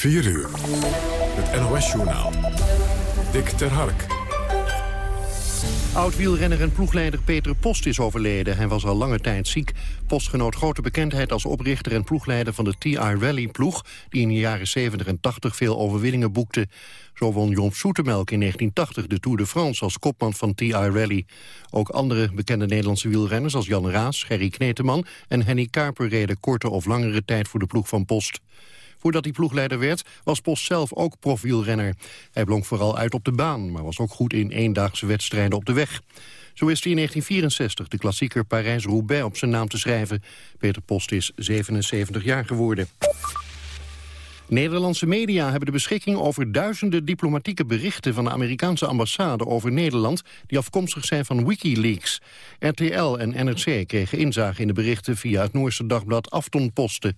4 uur. Het NOS-journaal. Dick ter Hark. Oud-wielrenner en ploegleider Peter Post is overleden. Hij was al lange tijd ziek. Post genoot grote bekendheid als oprichter en ploegleider van de TI Rally-ploeg... die in de jaren 70 en 80 veel overwinningen boekte. Zo won Jon Soetemelk in 1980 de Tour de France als kopman van TI Rally. Ook andere bekende Nederlandse wielrenners als Jan Raas, Gerry Kneteman... en Henny Kuiper reden korte of langere tijd voor de ploeg van Post. Voordat hij ploegleider werd, was Post zelf ook profwielrenner. Hij blonk vooral uit op de baan, maar was ook goed in eendaagse wedstrijden op de weg. Zo is hij in 1964 de klassieker Parijs-Roubaix op zijn naam te schrijven. Peter Post is 77 jaar geworden. Nederlandse media hebben de beschikking over duizenden diplomatieke berichten van de Amerikaanse ambassade over Nederland die afkomstig zijn van Wikileaks. RTL en NRC kregen inzage in de berichten via het Noorse dagblad Aftonposten.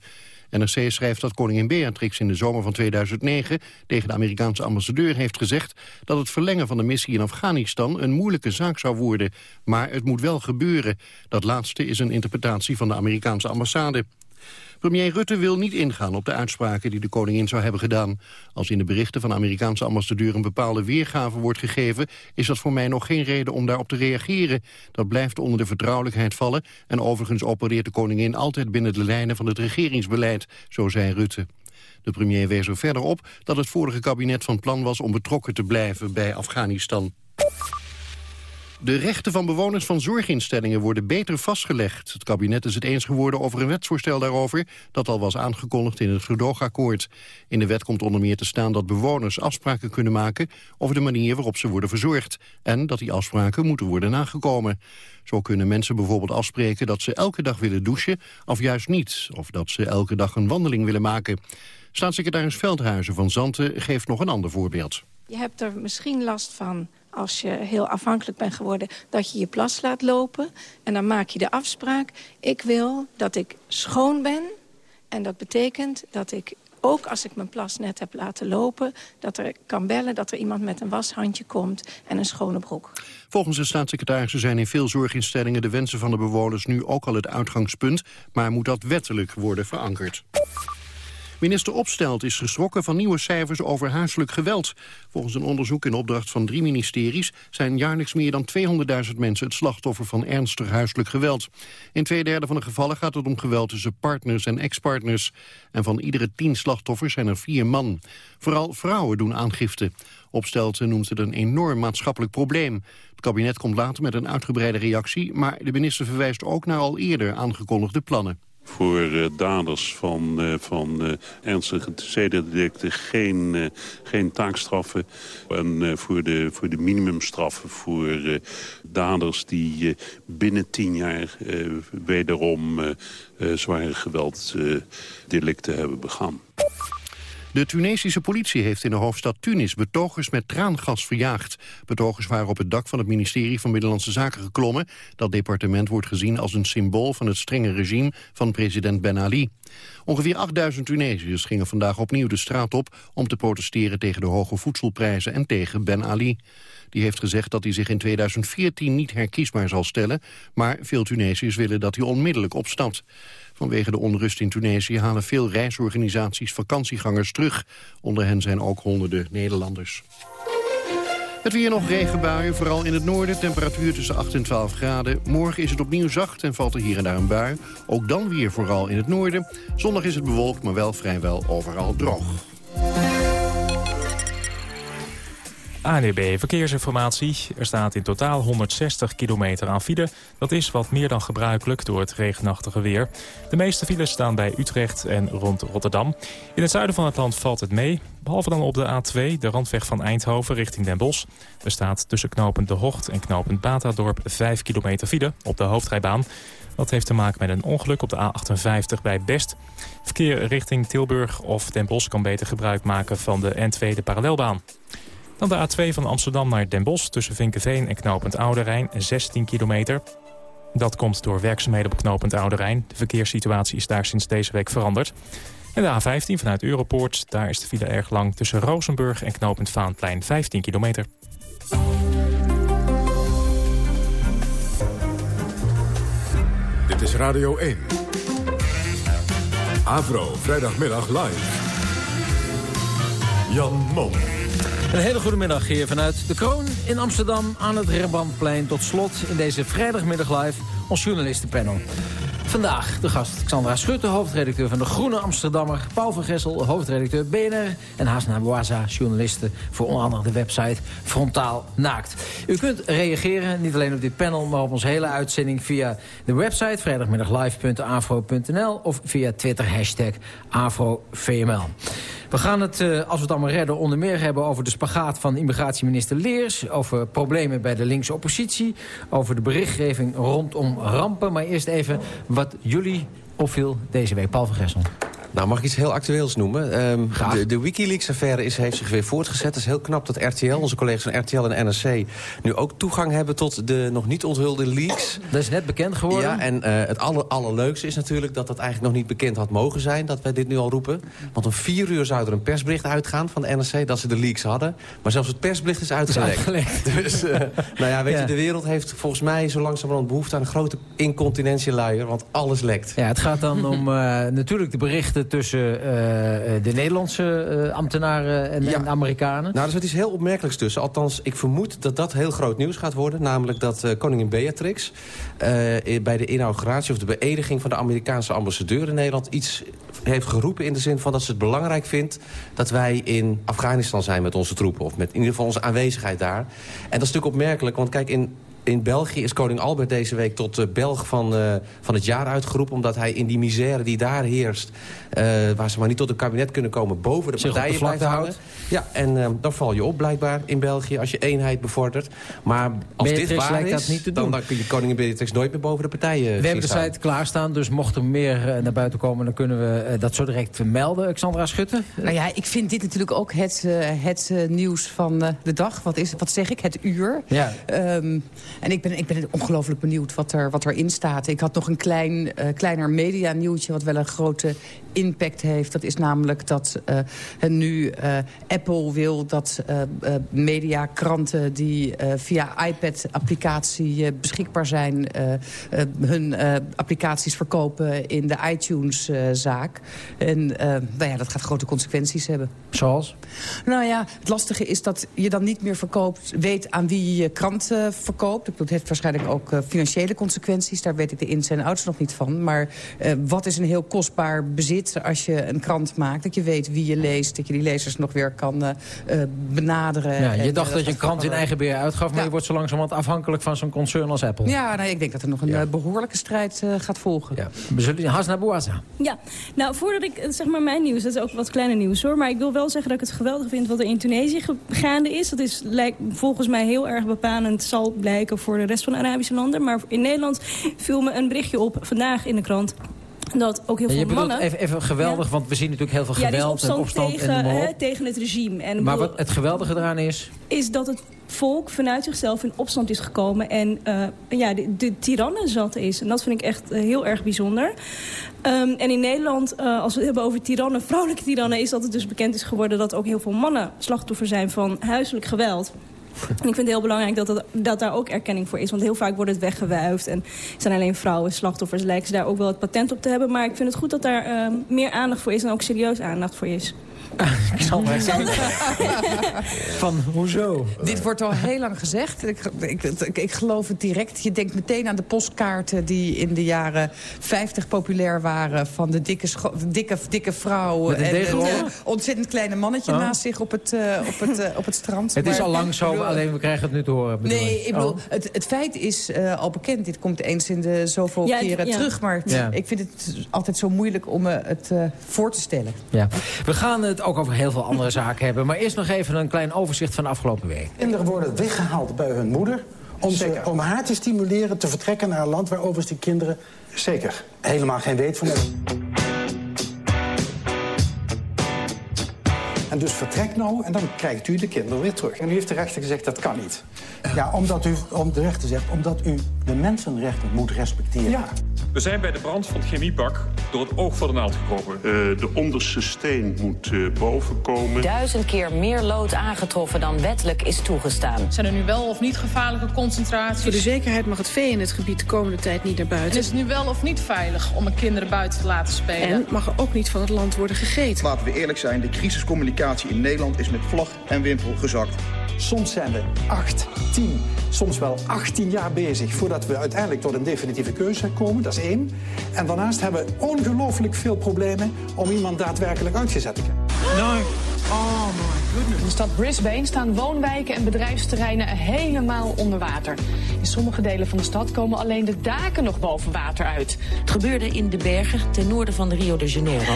NRC schrijft dat koningin Beatrix in de zomer van 2009 tegen de Amerikaanse ambassadeur heeft gezegd dat het verlengen van de missie in Afghanistan een moeilijke zaak zou worden. Maar het moet wel gebeuren. Dat laatste is een interpretatie van de Amerikaanse ambassade. Premier Rutte wil niet ingaan op de uitspraken die de koningin zou hebben gedaan. Als in de berichten van de Amerikaanse ambassadeur een bepaalde weergave wordt gegeven... is dat voor mij nog geen reden om daarop te reageren. Dat blijft onder de vertrouwelijkheid vallen... en overigens opereert de koningin altijd binnen de lijnen van het regeringsbeleid, zo zei Rutte. De premier wees er verder op dat het vorige kabinet van plan was om betrokken te blijven bij Afghanistan. De rechten van bewoners van zorginstellingen worden beter vastgelegd. Het kabinet is het eens geworden over een wetsvoorstel daarover... dat al was aangekondigd in het gedoogakkoord. In de wet komt onder meer te staan dat bewoners afspraken kunnen maken... over de manier waarop ze worden verzorgd. En dat die afspraken moeten worden nagekomen. Zo kunnen mensen bijvoorbeeld afspreken dat ze elke dag willen douchen... of juist niet, of dat ze elke dag een wandeling willen maken. Staatssecretaris Veldhuizen van Zanten geeft nog een ander voorbeeld. Je hebt er misschien last van als je heel afhankelijk bent geworden... dat je je plas laat lopen. En dan maak je de afspraak. Ik wil dat ik schoon ben. En dat betekent dat ik ook als ik mijn plas net heb laten lopen... dat er kan bellen dat er iemand met een washandje komt en een schone broek. Volgens de staatssecretaris zijn in veel zorginstellingen... de wensen van de bewoners nu ook al het uitgangspunt... maar moet dat wettelijk worden verankerd. Minister Opstelt is geschrokken van nieuwe cijfers over huiselijk geweld. Volgens een onderzoek in opdracht van drie ministeries... zijn jaarlijks meer dan 200.000 mensen het slachtoffer van ernstig huiselijk geweld. In twee derde van de gevallen gaat het om geweld tussen partners en ex-partners. En van iedere tien slachtoffers zijn er vier man. Vooral vrouwen doen aangifte. Opstelten noemt het een enorm maatschappelijk probleem. Het kabinet komt later met een uitgebreide reactie... maar de minister verwijst ook naar al eerder aangekondigde plannen voor uh, daders van, uh, van uh, ernstige zedendelicten geen, geen taakstraffen. En voor, de, voor de minimumstraffen voor daders die binnen tien jaar wederom zware gewelddelicten hebben begaan. De Tunesische politie heeft in de hoofdstad Tunis betogers met traangas verjaagd. Betogers waren op het dak van het ministerie van Binnenlandse Zaken geklommen. Dat departement wordt gezien als een symbool van het strenge regime van president Ben Ali. Ongeveer 8000 Tunesiërs gingen vandaag opnieuw de straat op... om te protesteren tegen de hoge voedselprijzen en tegen Ben Ali. Die heeft gezegd dat hij zich in 2014 niet herkiesbaar zal stellen... maar veel Tunesiërs willen dat hij onmiddellijk opstapt. Vanwege de onrust in Tunesië halen veel reisorganisaties vakantiegangers terug. Onder hen zijn ook honderden Nederlanders. Het weer nog regenbuien, vooral in het noorden. Temperatuur tussen 8 en 12 graden. Morgen is het opnieuw zacht en valt er hier en daar een bui. Ook dan weer vooral in het noorden. Zondag is het bewolkt, maar wel vrijwel overal droog. ANEB Verkeersinformatie. Er staat in totaal 160 kilometer aan file. Dat is wat meer dan gebruikelijk door het regenachtige weer. De meeste files staan bij Utrecht en rond Rotterdam. In het zuiden van het land valt het mee. Behalve dan op de A2, de randweg van Eindhoven richting Den Bosch. Er staat tussen knopend De Hocht en knopend Batadorp 5 kilometer file op de hoofdrijbaan. Dat heeft te maken met een ongeluk op de A58 bij Best. Verkeer richting Tilburg of Den Bosch kan beter gebruik maken van de N2 de parallelbaan. Dan de A2 van Amsterdam naar Den Bosch tussen Vinkenveen en knooppunt Oude Rijn, 16 kilometer. Dat komt door werkzaamheden op knooppunt Oude Rijn. De verkeerssituatie is daar sinds deze week veranderd. En de A15 vanuit Europoort, daar is de file erg lang tussen Rozenburg en knooppunt Vaanplein, 15 kilometer. Dit is Radio 1. Avro, vrijdagmiddag live. Jan Mom. Een hele goede middag hier vanuit de Kroon in Amsterdam aan het Rembrandtplein. Tot slot in deze vrijdagmiddag live ons journalistenpanel. Vandaag de gast Xandra Schutte, hoofdredacteur van de Groene Amsterdammer... Paul van Gessel, hoofdredacteur BNR... en Hasna Bouaza, journaliste voor onder andere de website Frontaal Naakt. U kunt reageren, niet alleen op dit panel... maar op onze hele uitzending via de website... vrijdagmiddaglive.afro.nl of via Twitter hashtag AfroVML. We gaan het, uh, als we het allemaal redden, onder meer hebben over de spagaat van immigratieminister Leers. Over problemen bij de linkse oppositie. Over de berichtgeving rondom rampen. Maar eerst even wat jullie opviel deze week. Paul van Gessel. Nou, mag ik iets heel actueels noemen? Um, de, de Wikileaks-affaire heeft zich weer voortgezet. Het is heel knap dat RTL, onze collega's van RTL en NRC... nu ook toegang hebben tot de nog niet onthulde leaks. Dat is net bekend geworden. Ja, en uh, het aller, allerleukste is natuurlijk dat dat eigenlijk nog niet bekend had mogen zijn... dat wij dit nu al roepen. Want om vier uur zou er een persbericht uitgaan van de NRC... dat ze de leaks hadden. Maar zelfs het persbericht is uitgelekt. Dus, uh, nou ja, weet ja. je, de wereld heeft volgens mij zo langzamerhand behoefte... aan een grote incontinentieluier, want alles lekt. Ja, het gaat dan om uh, natuurlijk de berichten tussen uh, de Nederlandse uh, ambtenaren en, ja. en, Amerikanen? Nou, er zit iets heel opmerkelijks tussen. Althans, ik vermoed dat dat heel groot nieuws gaat worden. Namelijk dat uh, koningin Beatrix bij de inauguratie of de beëdiging... van de Amerikaanse ambassadeur in Nederland iets heeft geroepen... in de zin van dat ze het belangrijk vindt dat wij in Afghanistan zijn met onze troepen. Of met in ieder geval onze aanwezigheid daar. En dat is natuurlijk opmerkelijk, want kijk... in in België is koning Albert deze week tot Belg van, uh, van het jaar uitgeroepen... omdat hij in die misère die daar heerst... Uh, waar ze maar niet tot een kabinet kunnen komen... boven de Zich partijen de blijft houden. Ja, en dan val je op blijkbaar in België als je eenheid bevordert. Maar als Beatrix dit waar is, niet te dan, dan kun je koningin Beatrix nooit meer boven de partijen We hebben de staan. site klaarstaan, dus mocht er meer naar buiten komen... dan kunnen we dat zo direct melden. Xandra Schutte? Nou ja, ik vind dit natuurlijk ook het, het nieuws van de dag. Wat, is, wat zeg ik? Het uur. Ja. Um, en ik ben, ik ben ongelooflijk benieuwd wat, er, wat erin staat. Ik had nog een klein, uh, kleiner media-nieuwtje... wat wel een grote impact heeft. Dat is namelijk dat uh, nu uh, Apple wil dat mediakranten... die via iPad-applicatie beschikbaar zijn... hun applicaties verkopen in de iTunes-zaak. en nou ja, dat gaat grote consequenties hebben. Zoals? Nou ja, het lastige is dat je dan niet meer verkoopt... weet aan wie je je krant verkoopt. Dat heeft waarschijnlijk ook uh, financiële consequenties. Daar weet ik de ins en outs nog niet van. Maar uh, wat is een heel kostbaar bezit als je een krant maakt? Dat je weet wie je leest, dat je die lezers nog weer kan uh, benaderen. Ja, je en, dacht dat je een krant in eigen beheer uitgaf... maar ja. je wordt zo langzamerhand afhankelijk van zo'n concern als Apple. Ja, nou, ik denk dat er nog een ja. behoorlijke strijd gaat volgen. Ja. We zullen Hasna Bouaza. Ja, nou, voordat ik, zeg maar, mijn nieuws... dat is ook wat kleiner nieuws, hoor. Maar ik wil wel zeggen dat ik het geweldig vind wat er in Tunesië gaande is. Dat is lijkt, volgens mij heel erg bepalend, zal blijken voor de rest van de Arabische landen. Maar in Nederland viel me een berichtje op vandaag in de krant dat ook heel ja, veel je mannen... Even, even geweldig, ja. want we zien natuurlijk heel veel geweld ja, en opstand. Tegen, en hè, tegen het regime. En maar wat het geweldige eraan is? Is dat het volk vanuit zichzelf in opstand is gekomen... en uh, ja, de, de tirannen zat is. En dat vind ik echt uh, heel erg bijzonder. Um, en in Nederland, uh, als we het hebben over tirannen, vrouwelijke tirannen... is dat het dus bekend is geworden dat ook heel veel mannen slachtoffer zijn van huiselijk geweld. En ik vind het heel belangrijk dat, dat, dat daar ook erkenning voor is. Want heel vaak wordt het weggewuifd. En zijn alleen vrouwen slachtoffers. Lijken ze daar ook wel het patent op te hebben. Maar ik vind het goed dat daar uh, meer aandacht voor is. En ook serieus aandacht voor is. Ik zal maar Van, hoezo? Dit wordt al heel lang gezegd. Ik, ik, ik, ik, geloof het direct. Je denkt meteen aan de postkaarten die in de jaren 50 populair waren... van de dikke, dikke, dikke vrouw en een ontzettend kleine mannetje oh. naast zich op het, uh, op het, uh, op het strand. Het is al lang zo, bedoel, alleen we krijgen het nu te horen. Nee, ik bedoel, oh. het, het feit is uh, al bekend. Dit komt eens in de zoveel ja, keren ja. terug. Maar ja. ik vind het altijd zo moeilijk om me het voor te stellen. Ja. We gaan het ook over heel veel andere zaken hebben. Maar eerst nog even een klein overzicht van de afgelopen week. Kinderen worden weggehaald bij hun moeder... Om, ze, om haar te stimuleren te vertrekken naar een land... waar overigens die kinderen Zeker. helemaal geen weet van hebben. En dus vertrek nou en dan krijgt u de kinderen weer terug. En nu heeft de rechter gezegd dat kan niet. Ja, omdat u, om de rechter zegt, omdat u de mensenrechten moet respecteren. Ja. We zijn bij de brand van het chemiepak door het oog voor de naald gekropen. Uh, de onderste steen moet uh, boven komen. Duizend keer meer lood aangetroffen dan wettelijk is toegestaan. Zijn er nu wel of niet gevaarlijke concentraties? Voor de zekerheid mag het vee in het gebied de komende tijd niet naar buiten. En is het nu wel of niet veilig om mijn kinderen buiten te laten spelen? En mag er ook niet van het land worden gegeten. Laten we eerlijk zijn, de crisiscommunicatie in Nederland is met vlag en wimpel gezakt. Soms zijn we 8, 10, soms wel 18 jaar bezig... voordat we uiteindelijk tot een definitieve keuze komen. Dat is één. En daarnaast hebben we ongelooflijk veel problemen... om iemand daadwerkelijk uitgezet te krijgen. Nee. In de stad Brisbane staan woonwijken en bedrijfsterreinen helemaal onder water. In sommige delen van de stad komen alleen de daken nog boven water uit. Het gebeurde in de bergen ten noorden van Rio de Janeiro.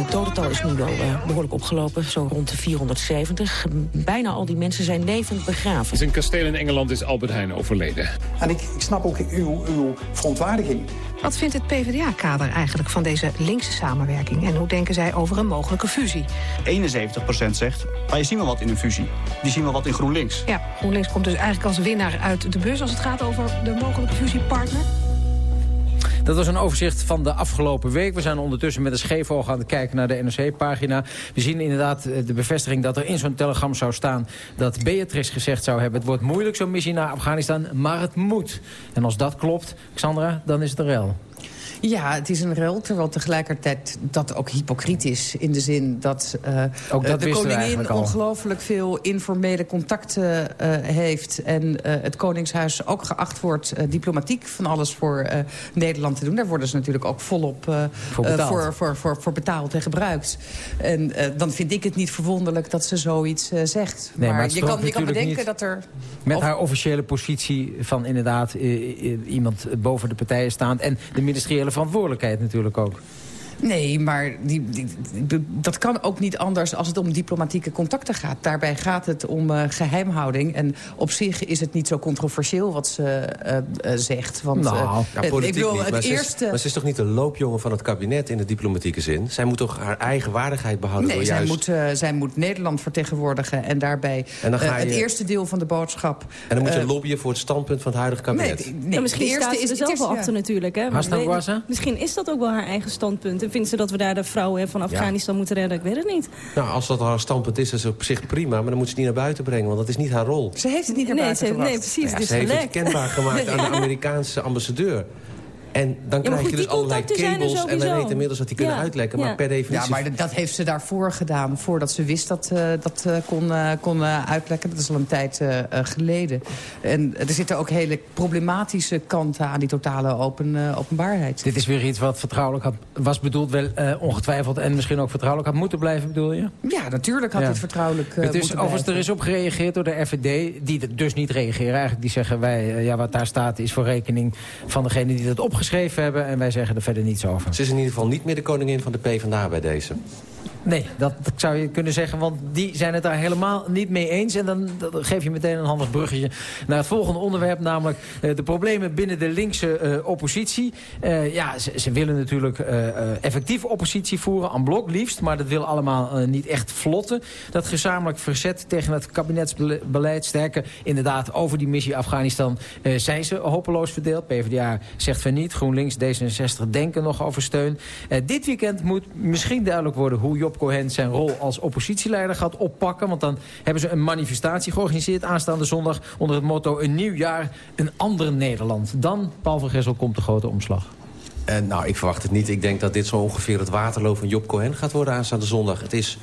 Het dodental is nu wel uh, behoorlijk opgelopen, zo rond de 470. Bijna al die mensen zijn levend begraven. Zijn kasteel in Engeland is Albert Heijn overleden. En ik, ik snap ook uw, uw verontwaardiging. Wat vindt het PvdA-kader eigenlijk van deze linkse samenwerking? En hoe denken zij over een mogelijke fusie? 71% zegt, maar je zien wel wat in een fusie. Die zien wel wat in GroenLinks. Ja, GroenLinks komt dus eigenlijk als winnaar uit de bus... als het gaat over de mogelijke fusiepartner. Dat was een overzicht van de afgelopen week. We zijn ondertussen met een scheef oog aan het kijken naar de NRC-pagina. We zien inderdaad eh, de bevestiging dat er in zo'n telegram zou staan... dat Beatrice gezegd zou hebben... het wordt moeilijk zo'n missie naar Afghanistan, maar het moet. En als dat klopt, Xandra, dan is het er wel. Ja, het is een rel, terwijl tegelijkertijd dat ook hypocriet is. In de zin dat, uh, ook dat de koningin ongelooflijk veel informele contacten uh, heeft. En uh, het Koningshuis ook geacht wordt diplomatiek van alles voor Nederland te doen. Daar worden ze natuurlijk ook volop voor, betaald. voor, voor, voor, voor, betaald en gebruikt. En dan vind ik het niet verwonderlijk dat ze zoiets zegt. Nee, maar, je, kan, je kan bedenken dat er... Met haar officiële positie van inderdaad iemand boven de partijen staand... en de ministeriële verantwoordelijkheid natuurlijk ook. Nee, maar die, die, dat kan ook niet anders als het om diplomatieke contacten gaat. Daarbij gaat het om uh, geheimhouding. En op zich is het niet zo controversieel wat ze uh, uh, zegt. Want, nou, ja, ik wil niet, het maar eerste... Ze is, maar ze is toch niet de loopjongen van het kabinet in de diplomatieke zin? Zij moet toch haar eigen waardigheid behouden? Nee, door zij, juist... moet, zij moet Nederland vertegenwoordigen. En daarbij en dan ga je... het eerste deel van de boodschap... En dan moet je lobbyen voor het standpunt van het huidige kabinet. Nee, nee, ja, misschien staat ze er zelf wel achter natuurlijk. Hè? Misschien is dat ook wel haar eigen standpunt vindt ze dat we daar de vrouwen van Afghanistan moeten redden? Ik weet het niet. Nou, als dat haar standpunt is, is op zich prima. Maar dan moet ze het niet naar buiten brengen, want dat is niet haar rol. Ze heeft het niet naar nee, buiten gebracht. Nee, precies. Ja, dus ze heeft het kenbaar gemaakt aan de Amerikaanse ambassadeur. En dan ja, krijg goed, je dus allerlei cables en wij weten inmiddels dat die kunnen ja, uitlekken. Ja. Maar per definitie... Ja, maar dat heeft ze daarvoor gedaan. Voordat ze wist dat uh, dat uh, kon, uh, kon uitlekken. Dat is al een tijd geleden. En er zitten ook hele problematische kanten aan die totale open, openbaarheid. Dit is weer iets wat vertrouwelijk had, was bedoeld, wel ongetwijfeld... en misschien ook vertrouwelijk had moeten blijven, bedoel je? Ja, natuurlijk had ja. dit vertrouwelijk het is, moeten Overigens, er is op gereageerd door de FVD, die dus niet reageren. Eigenlijk die zeggen, wij, ja, wat daar staat is voor rekening van degene die dat opgeschreven hebben... En wij zeggen er verder niets over. Ze is in ieder geval niet meer de koningin van de PvdA bij deze. Nee, dat, zou je kunnen zeggen, want die zijn het daar helemaal niet mee eens. En dan, geef je meteen een handig bruggetje naar het volgende onderwerp... namelijk uh, de problemen binnen de linkse uh, oppositie. Uh, ja, ze, ze, willen natuurlijk effectief oppositie voeren, aan blok liefst... maar dat wil allemaal niet echt vlotten. Dat gezamenlijk verzet tegen het kabinetsbeleid sterker... inderdaad, over die missie Afghanistan zijn ze hopeloos verdeeld. PvdA zegt van niet, GroenLinks, D66 denken nog over steun. dit weekend moet misschien duidelijk worden hoe Job Cohen zijn rol als oppositieleider gaat oppakken. Want dan hebben ze een manifestatie georganiseerd aanstaande zondag... onder het motto een nieuw jaar, een ander Nederland. Dan, Paul van komt de grote omslag. Uh, nou, ik verwacht het niet. Ik denk dat dit zo ongeveer het waterloo van Job Cohen gaat worden aanstaande zondag. Het is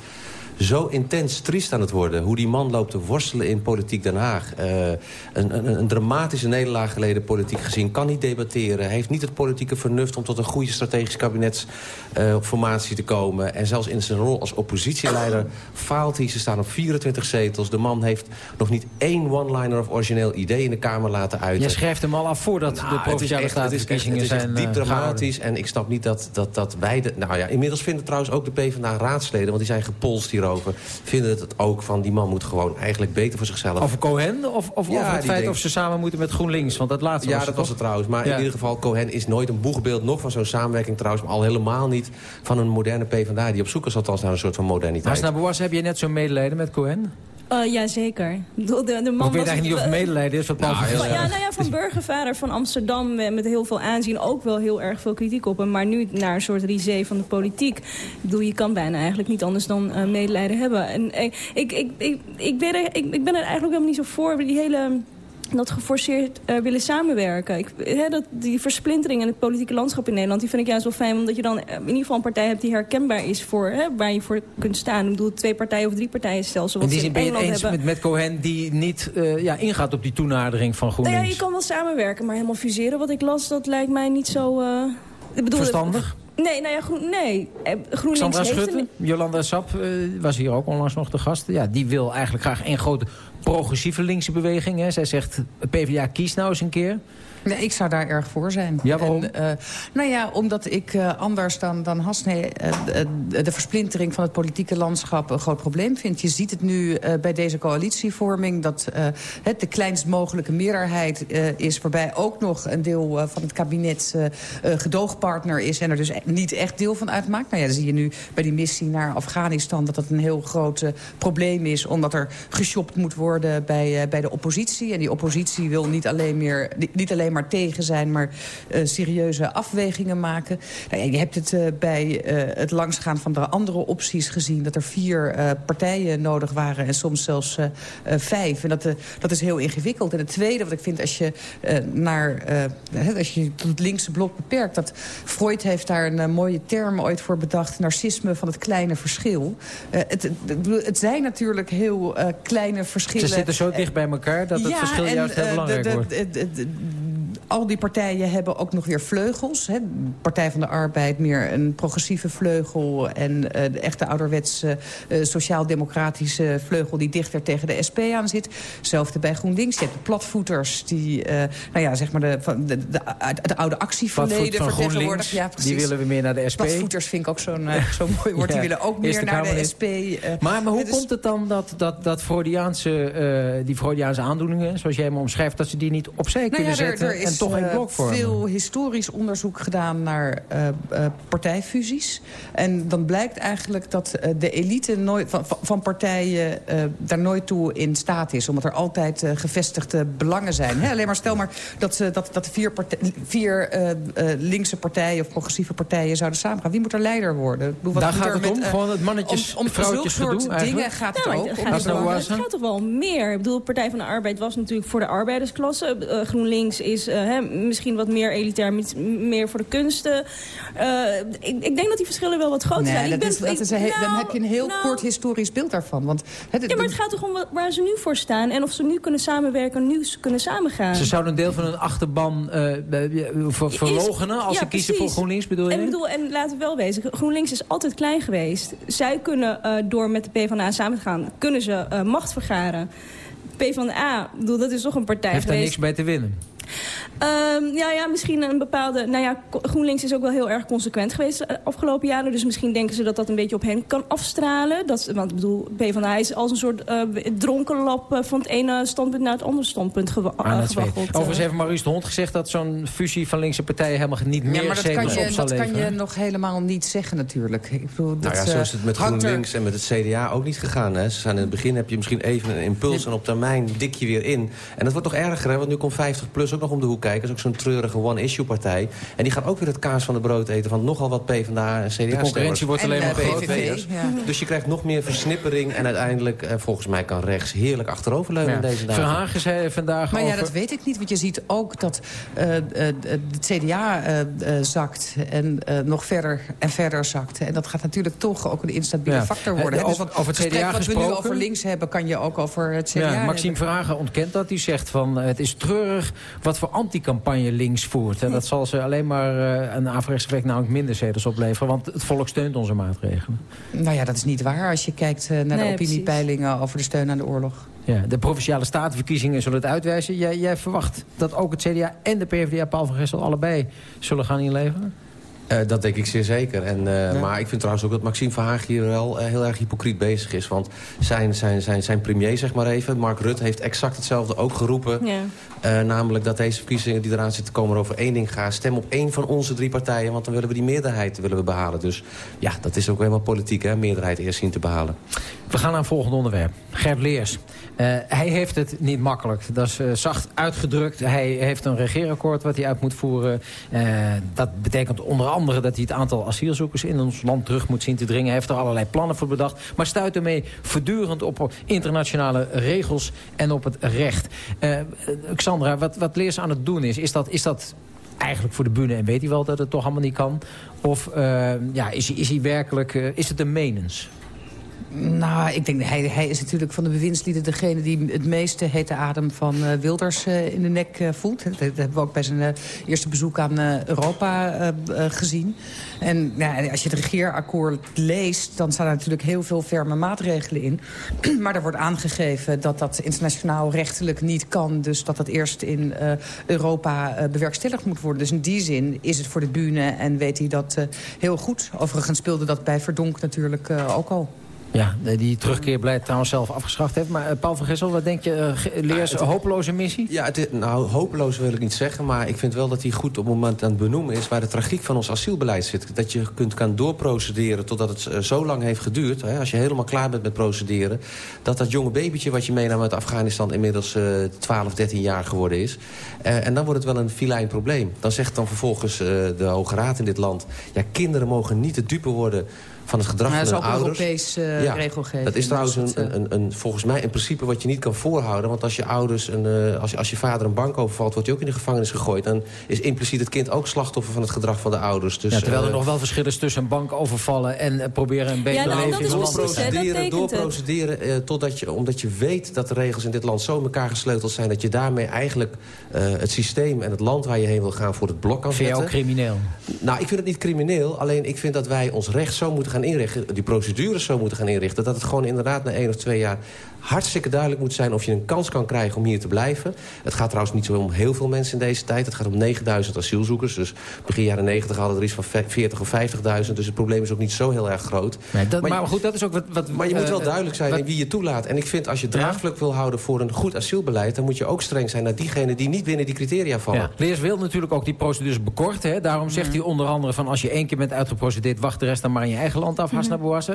zo intens triest aan het worden. Hoe die man loopt te worstelen in politiek Den Haag. Uh, een, een, een, dramatische nederlaag geleden politiek gezien. Kan niet debatteren. Heeft niet het politieke vernuft om tot een goede strategisch kabinetsformatie uh, te komen. En zelfs in zijn rol als oppositieleider faalt hij. Ze staan op 24 zetels. De man heeft nog niet één one-liner of origineel idee in de Kamer laten uiten. Je schrijft hem al af voordat nou, de Provinciale Statenverkiezingen zijn Het is diep uh, dramatisch. gehouden. En ik snap niet dat, dat, dat wij... De, nou ja, inmiddels vinden trouwens ook de PvdA raadsleden... want die zijn gepolst hierover vinden het ook van die man moet gewoon eigenlijk beter voor zichzelf. Over Cohen of, of ja, over het feit denkt... of ze samen moeten met GroenLinks? Want dat laatste ja, was dat was het trouwens. Maar ja. in ieder geval, Cohen is nooit een boegbeeld... nog van zo'n samenwerking trouwens, maar al helemaal niet... van een moderne PvdA die op zoek is althans naar een soort van moderniteit. Maar Bouas, heb je net zo'n medelijden met Cohen? Uh, Jazeker. De, de, de man ik weet eigenlijk niet of het medelijden is. Wat nou, ja, nou ja, van burgervader van Amsterdam met heel veel aanzien ook wel heel erg veel kritiek op hem. Maar nu naar een soort risée van de politiek. Ik bedoel, je kan bijna eigenlijk niet anders dan uh, medelijden hebben. En uh, ik, ik, ik, ik, ben er, ik, ik ben er eigenlijk helemaal niet zo voor. Die hele dat geforceerd uh, willen samenwerken. Ik, dat, die versplintering in het politieke landschap in Nederland... die vind ik juist wel fijn, omdat je dan in ieder geval een partij hebt... die herkenbaar is voor waar je voor kunt staan. Ik bedoel, twee partijen of drie partijen stelsel. En die zin ben je het eens met, met Cohen die niet uh, ja, ingaat op die toenadering van GroenLinks? Nou ja, je kan wel samenwerken, maar helemaal fuseren wat ik las... dat lijkt mij niet zo... Uh, ik bedoel, Verstandig? Nee, nou ja, groen, nee. GroenLinks Sandra Schutte, Jolanda Sap uh, was hier ook onlangs nog de gast. Ja, die wil eigenlijk graag één grote progressieve linkse beweging. Hè. Zij zegt, PvdA kies nou eens een keer. Nee, ik zou daar erg voor zijn. Ja, waarom? En, uh, nou ja, omdat ik uh, anders dan, dan Hasne uh, de versplintering van het politieke landschap een groot probleem vind. Je ziet het nu bij deze coalitievorming dat het de kleinst mogelijke meerderheid is... waarbij ook nog een deel van het kabinet gedoogpartner is... en er dus niet echt deel van uitmaakt. Nou ja, dan zie je nu bij die missie naar Afghanistan... dat dat een heel groot probleem is, omdat er geshopt moet worden bij, bij de oppositie. En die oppositie wil niet alleen, meer, niet alleen maar maar tegen zijn... maar uh, serieuze afwegingen maken. Nou ja, je hebt het uh, bij uh, het langsgaan van de andere opties gezien... dat er vier partijen nodig waren en soms zelfs vijf. En dat, dat is heel ingewikkeld. En het tweede wat ik vind als je, naar, als je tot het linkse blok beperkt... dat Freud heeft daar een mooie term ooit voor bedacht... narcisme van het kleine verschil. Het, het, het, zijn natuurlijk heel kleine verschillen. Ze zitten zo dicht bij elkaar dat het ja, verschil juist heel belangrijk de, de, wordt al die partijen hebben ook nog weer vleugels. Hè. Partij van de Arbeid meer een progressieve vleugel... en uh, de echte ouderwetse uh, sociaal-democratische vleugel... die dichter tegen de SP aan zit. Hetzelfde bij GroenLinks. Je hebt de platvoeters die, uh, nou ja, zeg maar de, van de, de, de, oude actieverleden vertegenwoordigen. Ja, die willen we meer naar de SP. Platvoeters vind ik ook zo'n zo mooi woord. ja, die willen ook meer naar de SP. maar, maar hoe dus... komt het dan dat, dat, dat Freudiaanse, die Freudiaanse aandoeningen... zoals jij hem omschrijft, dat ze die niet opzij nou kunnen ja, zetten... Er is toch een blok voor veel historisch onderzoek gedaan naar uh, uh, partijfusies. En dan blijkt eigenlijk dat uh, de elite nooit, van, van partijen daar nooit toe in staat is. Omdat er altijd gevestigde belangen zijn. He, alleen maar stel maar dat, dat, dat vier, vier linkse partijen of progressieve partijen zouden samengaan. Wie moet er leider worden? Daar gaat het met, om, gewoon het mannetjes, om, om vrouwtjes soort gedoe, dingen gaat het nou, ook. Het gaat, nou het gaat toch wel meer. Ik bedoel, Partij van de Arbeid was natuurlijk voor de arbeidersklasse. GroenLinks is hè, misschien wat meer elitair, meer voor de kunsten. Uh, ik, ik, denk dat die verschillen wel wat groter nee, zijn. Dat ben, is, dat is een nou, dan heb je een heel nou, kort historisch beeld daarvan. Want, het, ja, maar het gaat toch om waar ze nu voor staan. En of ze nu kunnen samenwerken, nu kunnen samengaan. Ze zouden een deel van hun achterban uh, ver, verlogenen als ja, ze kiezen voor GroenLinks, bedoel je? En, bedoel, en laten we wel wezen, GroenLinks is altijd klein geweest. Zij kunnen uh, door met de PvdA samen te gaan, kunnen ze macht vergaren. PvdA, bedoel, dat is toch een partij Heeft geweest... daar niks bij te winnen? Um, ja, ja, misschien een bepaalde... Nou ja, GroenLinks is ook wel heel erg consequent geweest de afgelopen jaren. Dus misschien denken ze dat dat een beetje op hen kan afstralen. Dat, want ik bedoel, PvdA is als een soort uh, dronkenlap uh, van het ene standpunt naar het andere standpunt gewa uh, gewaggeld. Overigens heeft Maurice de Hond gezegd dat zo'n fusie van linkse partijen helemaal niet meer ja, maar dat kan je, dat kan je nog helemaal niet zeggen natuurlijk. Ik bedoel, dat, nou ja, zo is het met GroenLinks en met het CDA ook niet gegaan. Hè. Ze zijn in het begin heb je misschien even een impuls en op termijn dik je weer in. En dat wordt toch erger, hè, want nu komt 50PLUS ook nog om de hoek kijken. Dat is ook zo'n treurige one-issue-partij. En die gaat ook weer het kaas van de brood eten van nogal wat PvdA en CDA De concurrentie wordt alleen maar groter. Ja. Dus je krijgt nog meer versnippering. En uiteindelijk, eh, volgens mij, kan rechts heerlijk achteroverleunen ja. in deze dagen. Verhagen zei vandaag Maar over... ja, dat weet ik niet. Want je ziet ook dat uh, uh, het CDA zakt. En nog verder en verder zakt. En dat gaat natuurlijk toch ook een instabiele ja. factor worden. dus wat, over het CDA wat gesproken... we nu over links hebben, kan je ook over het CDA ja, Maxime Verhagen ontkent dat. Die zegt van, het is treurig wat voor anticampagne links voert. En dat zal ze alleen maar uh, een averechts effect namelijk minder zetels opleveren. Want het volk steunt onze maatregelen. Nou ja, dat is niet waar als je kijkt uh, naar nee, de opiniepeilingen precies. over de steun aan de oorlog. Ja, de Provinciale Statenverkiezingen zullen het uitwijzen. Jij, jij verwacht dat ook het CDA en de PvdA Paul van Gessel allebei zullen gaan inleveren? Uh, dat denk ik zeer zeker. En, uh, Maar ik vind trouwens ook dat Maxime Verhaag hier wel uh, heel erg hypocriet bezig is. Want zijn, zijn, zijn, zijn premier, zeg maar even, Mark Rutte... heeft exact hetzelfde ook geroepen. Ja. namelijk dat deze verkiezingen die eraan zitten komen over één ding gaan. Stem op één van onze drie partijen, want dan willen we die meerderheid willen we behalen. Dus ja, dat is ook helemaal politiek, hè, meerderheid eerst zien te behalen. We gaan naar een volgend onderwerp. Gert Leers. hij heeft het niet makkelijk. Dat is zacht uitgedrukt. Hij heeft een regeerakkoord wat hij uit moet voeren. dat betekent onder andere dat hij het aantal asielzoekers in ons land terug moet zien te dringen. Hij heeft er allerlei plannen voor bedacht. Maar stuit ermee voortdurend op internationale regels en op het recht. Xandra, wat, wat Leers aan het doen is, is dat, is dat eigenlijk voor de bühne en weet hij wel dat het toch allemaal niet kan? Of ja, is, is hij werkelijk, is het een menens? Nou, ik denk, hij, hij is natuurlijk van de bewindslieden degene die het meeste hete adem van uh, Wilders uh, in de nek uh, voelt. Dat, hebben we ook bij zijn eerste bezoek aan Europa gezien. En als je het regeerakkoord leest, dan staan er natuurlijk heel veel ferme maatregelen in. maar er wordt aangegeven dat dat internationaal rechtelijk niet kan. Dus dat dat eerst in Europa bewerkstelligd moet worden. Dus in die zin is het voor de bühne en weet hij dat heel goed. Overigens speelde dat bij Verdonk natuurlijk ook al. Ja, die terugkeerbeleid trouwens zelf afgeschaft heeft. Maar uh, Paul van Gessel, wat denk je? Uh, leers een hopeloze missie? Ja, het is, nou, hopeloos wil ik niet zeggen. Maar ik vind wel dat hij goed op het moment aan het benoemen is... waar de tragiek van ons asielbeleid zit. Dat je kunt gaan doorprocederen totdat het uh, zo lang heeft geduurd. Hè, als je helemaal klaar bent met procederen. Dat dat jonge babytje wat je meenam uit Afghanistan... inmiddels 12, 13 jaar geworden is. en dan wordt het wel een filijn probleem. Dan zegt dan vervolgens de Hoge Raad in dit land... ja, kinderen mogen niet de dupe worden van het gedrag van de ouders. Dat is ook Europees uh, ja, regelgeving. Dat is trouwens een, een, een, een, volgens mij een principe wat je niet kan voorhouden. Want als je ouders, een, uh, als, je, als je vader een bank overvalt... wordt hij ook in de gevangenis gegooid. Dan is impliciet het kind ook slachtoffer van het gedrag van de ouders. Dus, ja, terwijl er uh, nog wel verschil is tussen een bank overvallen... en proberen een beter ja, nou, leven in land Doorprocederen, doorprocederen totdat je, omdat je weet dat de regels in dit land zo in elkaar gesleuteld zijn... dat je daarmee eigenlijk het systeem en het land waar je heen wil gaan voor het blok kan zetten. Vind je ook crimineel? Nou, ik vind het niet crimineel. Alleen ik vind dat wij ons recht zo moeten gaan inrichten... Die procedures zo moeten gaan inrichten... dat het gewoon inderdaad na één of twee jaar hartstikke duidelijk moet zijn... of je een kans kan krijgen om hier te blijven. Het gaat trouwens niet zo om heel veel mensen in deze tijd. Het gaat om 9000 asielzoekers. Dus begin jaren 90 hadden er iets van 40 of 50.000. Dus het probleem is ook niet zo heel erg groot. Nee, dat, maar, maar, goed, dat is ook wat... wat maar je uh, moet wel duidelijk zijn wat, in wie je toelaat. En ik vind als je draagvlak ja? wil houden voor een goed asielbeleid... dan moet je ook streng zijn naar diegenen die niet binnen die criteria vallen. Ja. Leers wil natuurlijk ook die procedures bekorten. Hè? Daarom zegt mm. hij onder andere van als je één keer bent uitgeprocedeerd... wacht de rest dan maar in je eigen land af, mm.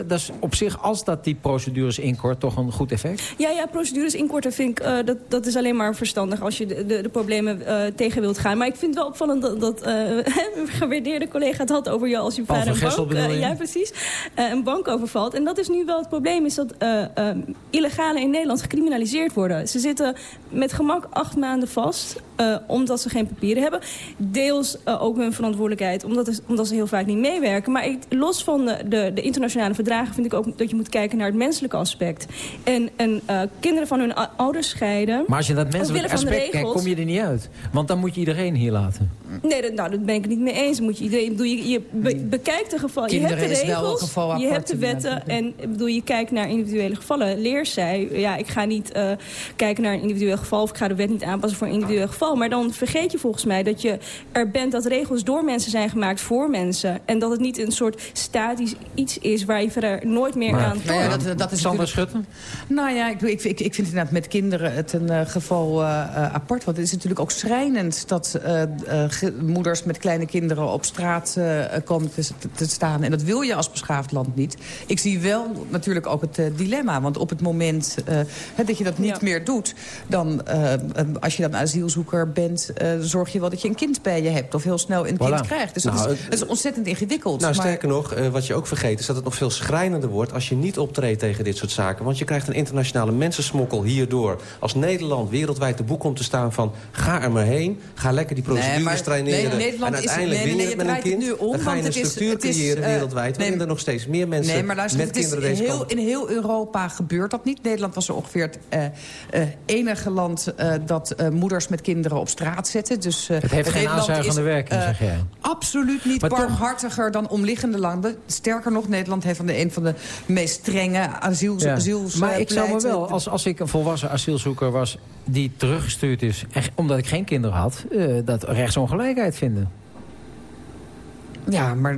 Dat is op zich, als dat die procedures inkort, toch een goed effect? Ja, ja procedures inkorten vind ik, uh, dat, dat is alleen maar verstandig... als je de, de, de problemen uh, tegen wilt gaan. Maar ik vind het wel opvallend dat, dat uh, een gewaardeerde collega het had over jou... als je vader een bank, ja, precies, een bank overvalt. En dat is nu wel het probleem, is dat illegale in Nederland gecriminaliseerd worden. Ze zitten met gemak acht maanden vast... omdat ze geen papieren hebben. Deels ook hun verantwoordelijkheid, omdat, omdat ze heel vaak niet meewerken. Maar ik, los van de, de, de internationale verdragen vind ik ook dat je moet kijken naar het menselijke aspect. En, en uh, kinderen van hun ouders scheiden. Maar als je dat menselijke aspect kijkt, kom je er niet uit. Want dan moet je iedereen hier laten. Nee, dat, nou, dat ben ik het niet mee eens. Moet je, iedereen, bedoel, je, je be, bekijkt de gevallen. Je hebt de regels, je hebt de wetten. En bedoel, je kijkt naar individuele gevallen. Leers zei, ja, ik ga niet kijken naar een individueel geval... of ik ga de wet niet aanpassen voor een individueel geval. Maar dan vergeet je volgens mij dat je er bent... dat regels door mensen zijn gemaakt voor mensen. En dat het niet een soort statisch iets is... waar je verder nooit meer maar, aan nou ja, dat, dat is Sander Schutten? Nou ja, ik, ik, ik, ik vind inderdaad met kinderen het een uh, geval uh, apart. Want het is natuurlijk ook schrijnend dat moeders met kleine kinderen op straat komen te, te, staan. En dat wil je als beschaafd land niet. Ik zie wel natuurlijk ook het dilemma. Want op het moment dat je dat niet ja. meer doet... dan als je dan bent... zorg je wel dat je een kind bij je hebt. Of heel snel een voilà. kind krijgt. Dus nou, dat, is, dat, is, ontzettend ingewikkeld. Nou, maar... sterker nog, wat je ook vergeet... is dat het nog veel schrijnender wordt als je niet optreedt tegen dit soort zaken. Want je krijgt een internationale mensensmokkel hierdoor. Als Nederland wereldwijd de boek komt te staan van... ga er maar heen, ga lekker die procedures nee, maar, traineren... Nee, en uiteindelijk is, nee, nee, win je het met een kind... Om, dan ga je een structuur is, creëren wereldwijd... waarin er nog steeds meer mensen nee, maar luister, met kinderen deze heel, In heel Europa gebeurt dat niet. Nederland was ongeveer het uh, enige land... Dat moeders met kinderen op straat zette. Dus, uh, het heeft geen aanzuigende werking, zeg jij. Absoluut niet maar barmhartiger dan omliggende landen. Sterker nog, Nederland heeft van de een van de meest strenge. Ja. asiels maar ik zou me wel, als, als ik een volwassen asielzoeker was... die teruggestuurd is, omdat ik geen kinderen had... Dat rechtsongelijkheid vinden. Ja, maar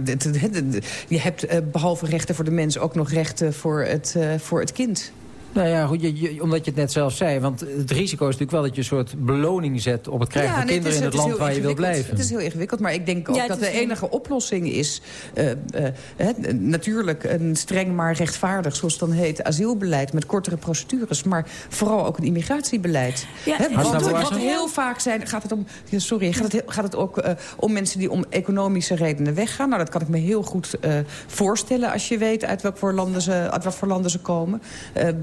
je hebt behalve rechten voor de mens... ook nog rechten voor het, voor het kind. Nou ja, goed, je, omdat je het net zelf zei. Want het risico is natuurlijk wel dat je een soort beloning zet... op het krijgen van kinderen in het, land waar je wil blijven. Het is heel ingewikkeld, maar ik denk ook dat de enige oplossing is... Uh, uh, natuurlijk een streng maar rechtvaardig, zoals het dan heet... asielbeleid met kortere procedures. Maar vooral ook een immigratiebeleid. Ja, want wat heel vaak zijn, gaat het om... Sorry, gaat het, gaat het ook uh, om mensen die om economische redenen weggaan? Nou, dat kan ik me heel goed voorstellen... als je weet uit, welk voor landen ze, uit wat voor landen ze komen.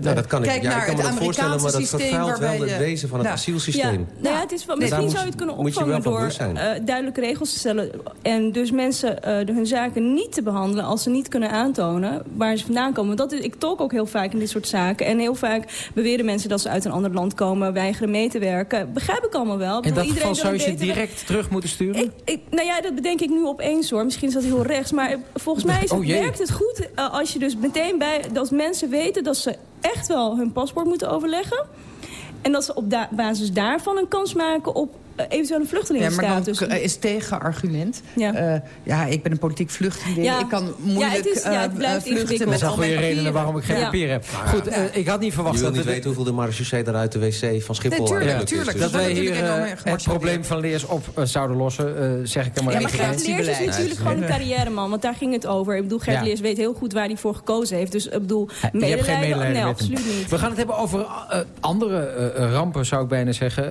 Nou, dat kan ik. Kijk ja, naar ik kan me dat voorstellen, maar dat vervuilt wel het wezen van het nou, asielsysteem. Ja, nou ja, het is wel, misschien zou je het kunnen opvangen door uh, duidelijke regels te stellen. En dus mensen uh, hun zaken niet te behandelen als ze niet kunnen aantonen waar ze vandaan komen. Dat is, ik talk ook heel vaak in dit soort zaken. En heel vaak beweren mensen dat ze uit een ander land komen, weigeren mee te werken. Begrijp ik allemaal wel. In dat geval zou je ze direct terug moeten sturen? Ik, ik, nou ja, dat bedenk ik nu opeens hoor. Misschien is dat heel rechts. Maar volgens mij is het, oh, werkt het goed uh, als je dus meteen bij... dat mensen weten dat ze echt wel hun paspoort moeten overleggen. En dat ze op basis daarvan een kans maken op uh, eventuele vluchtelingenstatus. Ja, maar dan is tegenargument. Ja. Uh, ja, ik ben een politiek vluchteling. Ja. Ik kan moeilijk ja, is, ja, uh, vluchten met al mijn redenen waarom ik geen papier heb. Goed, ik had niet verwacht... Je wil niet weten hoeveel de marechaussee daar uit de wc van Schiphol nee, tuurlijk, tuurlijk. Dat wij hier het probleem van leers op zouden lossen, zeg ik maar Ja, maar Gert Leers is natuurlijk gewoon een carrièreman. Want daar ging het over. Ik bedoel, Gert Leers weet heel goed waar hij voor gekozen heeft. Dus ik bedoel, medelijden... Nee, absoluut niet. We gaan het hebben over andere rampen, zou ik bijna zeggen.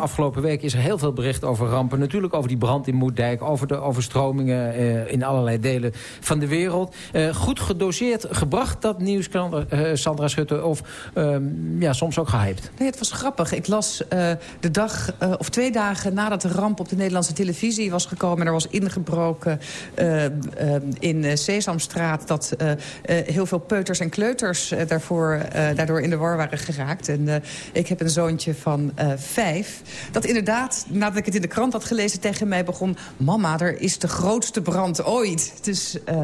Afgelopen week is er heel veel bericht over rampen. Natuurlijk over die brand in Moerdijk, over de overstromingen uh, in allerlei delen van de wereld. Uh, goed gedoseerd gebracht, dat nieuws, uh, Sandra Schutte, of ehm, ja, soms ook gehyped? Nee, het was grappig. Ik las de dag of twee dagen nadat de ramp op de Nederlandse televisie was gekomen... en er was ingebroken in Sesamstraat... dat heel veel peuters en kleuters daarvoor, daardoor in de war waren geraakt. En ik heb een zoontje van vijf. Inderdaad, nadat ik het in de krant had gelezen... tegen mij begon... mama, er is de grootste brand ooit. Het is, uh,